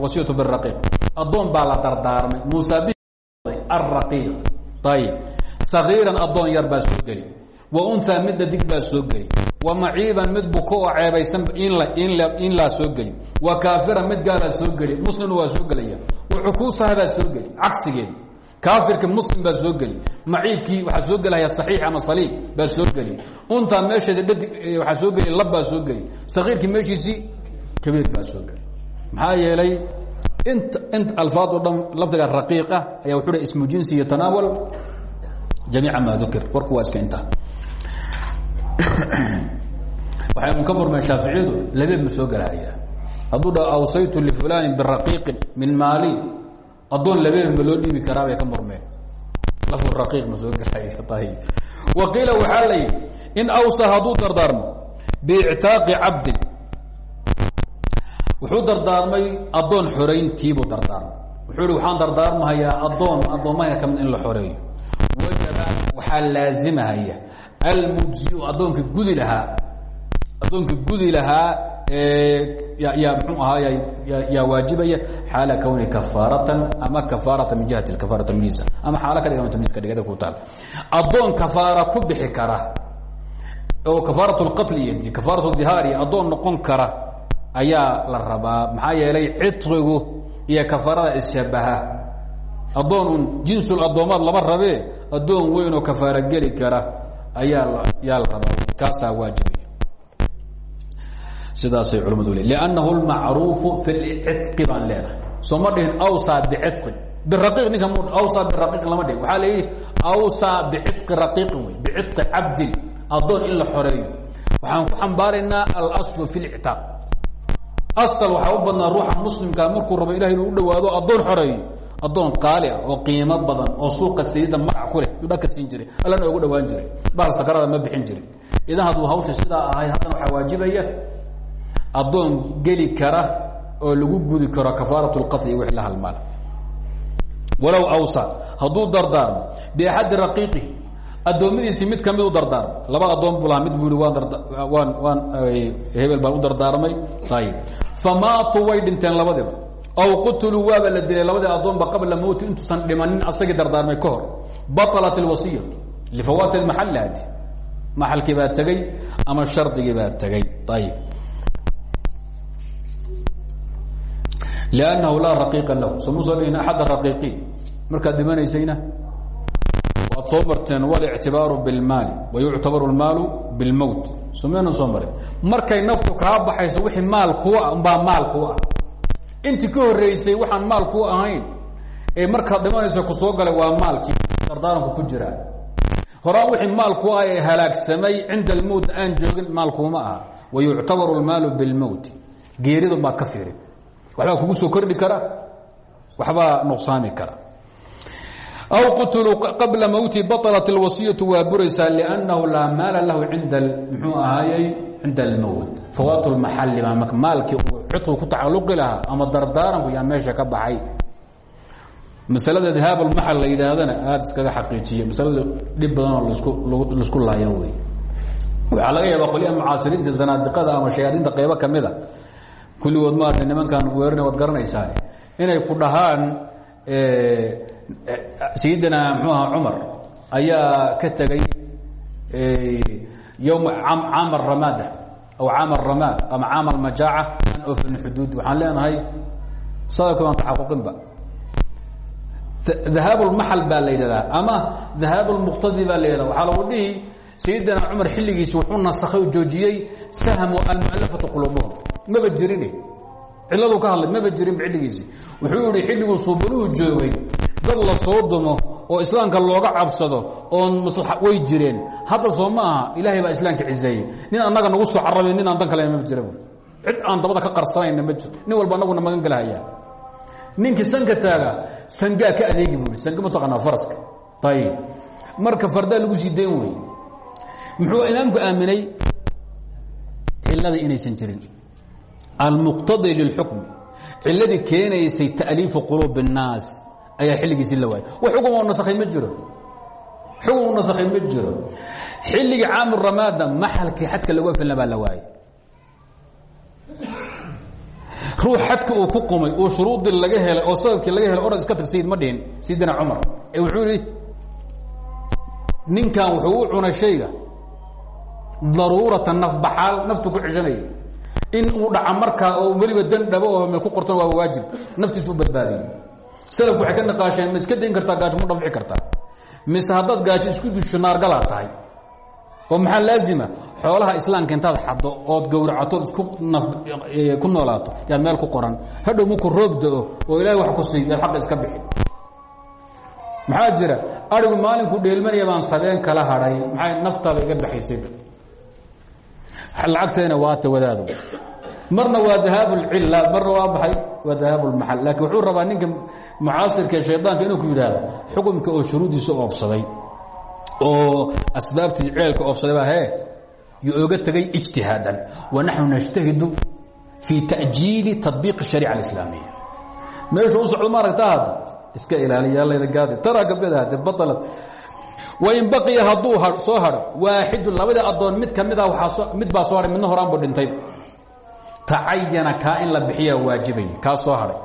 wasiyau biraqiiq addoon baa la dardaarmay. Muusa aiiran adoon yar baa soo geli waunaa midda dig baa soo geli wamaciiban mid buko oo ceebaysan in laa soo geli wakaafiran mid gaalaa soo geli muslimna waa soo gelaya wacukuusahabaa soo geli cagsigeeda kaafirka muslim baa soo geli maciibkii waxaa soo gelaya saxiix ama saliib baa soo geli untaa meesheeda dhadig waxaa soo geli labbaa soo geli sakiirkii meeshiisii kabiir baa soo geli maxaa yeelay int alfaad o dhan lafdiga raqiiqa ayaa wuxuu hi ismu jinsi yatanaawal jamiica maa dukir warku waa iska intaa waxay un ka murmeen shaaficiyadu labeed ma soo gelaya hadduu dha awsaytu lifulani biraqiiqin min maali. Adoon labeen ma loo dhiibi karaa bay ka murmeen. Lafdu raqiiq ma soo gelaya ayib wa qiila waxaa la yidhi in awsa hadduu dardaarmo biictaaqi cabdin wuxuu dardaarmay adoon xorayntiibuu dardaarmay. Wuxuu hi waxaan dardaarmahayaa adoon addoommahaya ka mid in la xoreeyo. Wajaba waxaa laazimahaya. Almujziu addoonka gudi lahaa. Addoonka gudi lahaa yaa mxuu ahaa yaa waajibaya xaala kwni kafaaratan ama kafaarata min jihati kafaara tamyiiza ama xaalo ka dhiga tamyiiska dhigada ku taal. Addoon kafaara ku bixi kara. Oo kafaarat lqatl iyo kafaarat dihaar iyo addoon noqon kara ayaa la rabaa. Maxaa yeelay ciqigu iyo kafaarada isshabaha addoon un jinsul addoomaad lama rabee addoon weyn oo kafaara geli kara ayaa ayaa la rabaa. Kaasaa waajibay. Sidaasay culamadu le lnnahu lmacruufu fi lciqi baan leenahay soo ma dhihin awsaa biciqi biraqiiq ninka awsaa biraqiiq lama dhihin. Waxaa layihi awsaa biciqi raqiiqi wey biciqi cabdin addoon in la xoreeyo. Waxaan ku xambaaraynaa alaslu fi lictaaq asal waxaa u badnaa ruuxa muslimkaa markuu rabo ilahay inuu u dhawaado addoon xoreeyo addoon qaali ah oo qiimo badan oo suuqa sayida magac ku leh yuu dhaka siin jiray allana ogu dhawaan jiray bahal sakarada ma bixin jirin. Idan hadduu hawsha sidaa ahayd haddana waxaa waajibaya addoon geli kara oo lagu gudi karo kafaarat اlqatl iyo wixii la halmaal walow awsa hadduu dardaarmo biaxadi raqiiqi addoommadiisii mid ka mid u dardaarmay laba addoon buu lahaa mid buu i waan waan hebel baan u dardaarmay. Ayib famaatuu way dhinteen labadiba aw qutuluu waaba la dilay labadii addoonba qabla mowti intuusan dhimanin asagii dardaarmay ka hor. Batalat alwasiyatu lifawaati maxal hadi maxalkii baa tegey ama shardigii baa tegey ayib liannahu laa raqiiqa lahu. Samuuso dhihin axada raqiiqiin markaad dhimanaysayna? soo marteen walictibaaru biاlmaali wayuctabaru اlmaalu biاlmowt somaynan soo marin markay naftu kaa baxayso wixii maal kuwa ah umbaa maal kuwa ah intii ka horeysay waxaan maal ku ahayn ee markaad dhimanayso ku soo galay waa maalkii dardaaranku ku jiraa horaan wixii maal ku ah ee halaagsamay cinda almowt aan joogin maal kuuma aha wayuctabaru اlmaalu biاlmowti geeridun baad ka fiirin waxbaa kugu soo kordhi kara waxbaa nuqsaami kara aw qutuluu qabla mowti baطlat اlwasiyatu waa buraysaa lأnnahu laa maala lahu inda mxuu ahaayey cinda اlmowt fawaat اlmaxali baa maalkii uu cidqu ku tacaluqi lahaa ama dardaaranku yaa meesha ka baxay masalada dahaab اlmaxal la yidhaahdana aada iskaga xaqiijiya masalada dhib badanoo laisku laayan wey waxaa laga yaabaa qolyaha mucaasiriinta zanaadiqada ama shayaadiinta qaybo ka mida kulligood maarata nimankan weerarna waad garanaysaa inay ku dhahaan sayidina mxuu aha cumar ayaa ka tegey yowma caam aramaada aw caam aramaad ama caam almajaaca an ofin xuduud. Waxaan leenahay sadakoodan taxaquqinba. Dahaab lmaxal baa la yidhahdaa ama dahaab lmuqtadi baa la yidhahda waxaa lagu dhihi sayidina cumar xilligiisi wuxuu nasakhay oo joojiyey sahmu almualafatu quluubuhum. Maba jirin ciladu ka hadlay maba jirinba xilligiisi. Wuxuu yihi xilliguu suubanuhu joogay dad la soo dumo oo islaamka looga cabsado oon way jireen. Hadda soo ma baa islaamka ciseeyey nin annaga nagu soo carabay nin aan dan kalen ma jira cid aan dabada ka qarsanayna ma jiro. Nin walba anaguna magan gelahaya ninkii sanka taaga sangaa ka adeegi buui sanga mataqaanaa faraska? Ayib marka fardaa lagu sii dayn muxuu imaamku aaminay? Ciladii inaysan jirin. Almuqtadi lilxukm ciladii keenaysay ta'liifu quluub الnaas ayaa xilligiisi la waayay. Wax xukun oo nasakhay ma jiro. Xukun u nasakhay ma jiro. Xilligii caam ramaada maxalkii xadka lagu filna baa la waayey ruux xadka uu ku qumay oo shuruudii laga helay oo sababkii laga helay oras iska tag sayid ma dhihin sayidina cumar. Ee wuxuu yihi ninkan wuxuu u cunay shayga daruurata nafbaxaal naftu ku ceshanayay in uu dhaca markaa oo weliba dan dhabo oo meel ku qortan waa waajib. Naftiisu u badbaadiyo salafku waxay ka naqaasheen ma iska dayn kartaa gaajo ma dhafci kartaa? Mise haddaad gaajo isku dusho naargalaa tahay. Oo maxaa laazima? Xoolaha islaamka intaad xaddo ood gowracatood isku ku noolaato yaad meel ku qoran. Hadhow muku roob da'o oo ilaahay wax ku siiy yaad xaqa iska bixi. Maxaa jira? Arigu maalinku dheelmanaya baan sabeen kala hadhay maxay naftaaba iga baxaysayba lacagteena waata wadaado marna waa dahaab اlcila marna waa baxay waa dahaab اlmaxal laakiin wuxuu rabaa ninka mucaasirka ee shaydaanka inuu ku yidhaahdo xukumka oo shuruuddiisa oobsaday oo asbaabtii ceelka oobsaday baa hee yu oga tegay ijtihaadan wanaxnu najtahidu fii ta'jiili taطbiiq الshariica اlislaamiya meeshu u socdo ma aragtaa hadda iska ilaaliyalayda gaadi taraa gabdhada hade baطalad wain baqiya hadduu soo hadho waaxidun labadii addoon mid ka mida waaa mid baa soo hadhay midna horaanbu dhintay tacayana kaa in la bixiyaa waajibay. Kaa soo hadhay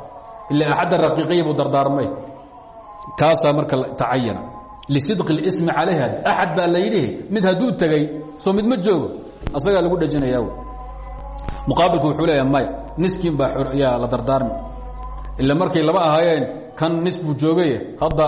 ila axadda raqiiqiya buu dardaarmay. Kaasaa marka tacayana. Lisidqi اlismi calayha. Axad baa la yidhi mid hadduu tegey soo mid ma joogo. Asagaa lagu dhejinayaa muqaabilku wuxuu leeyaha maya niskiin baa yaa la dardaarmi. Ila markay laba ahaayeen kan nis joogay hadda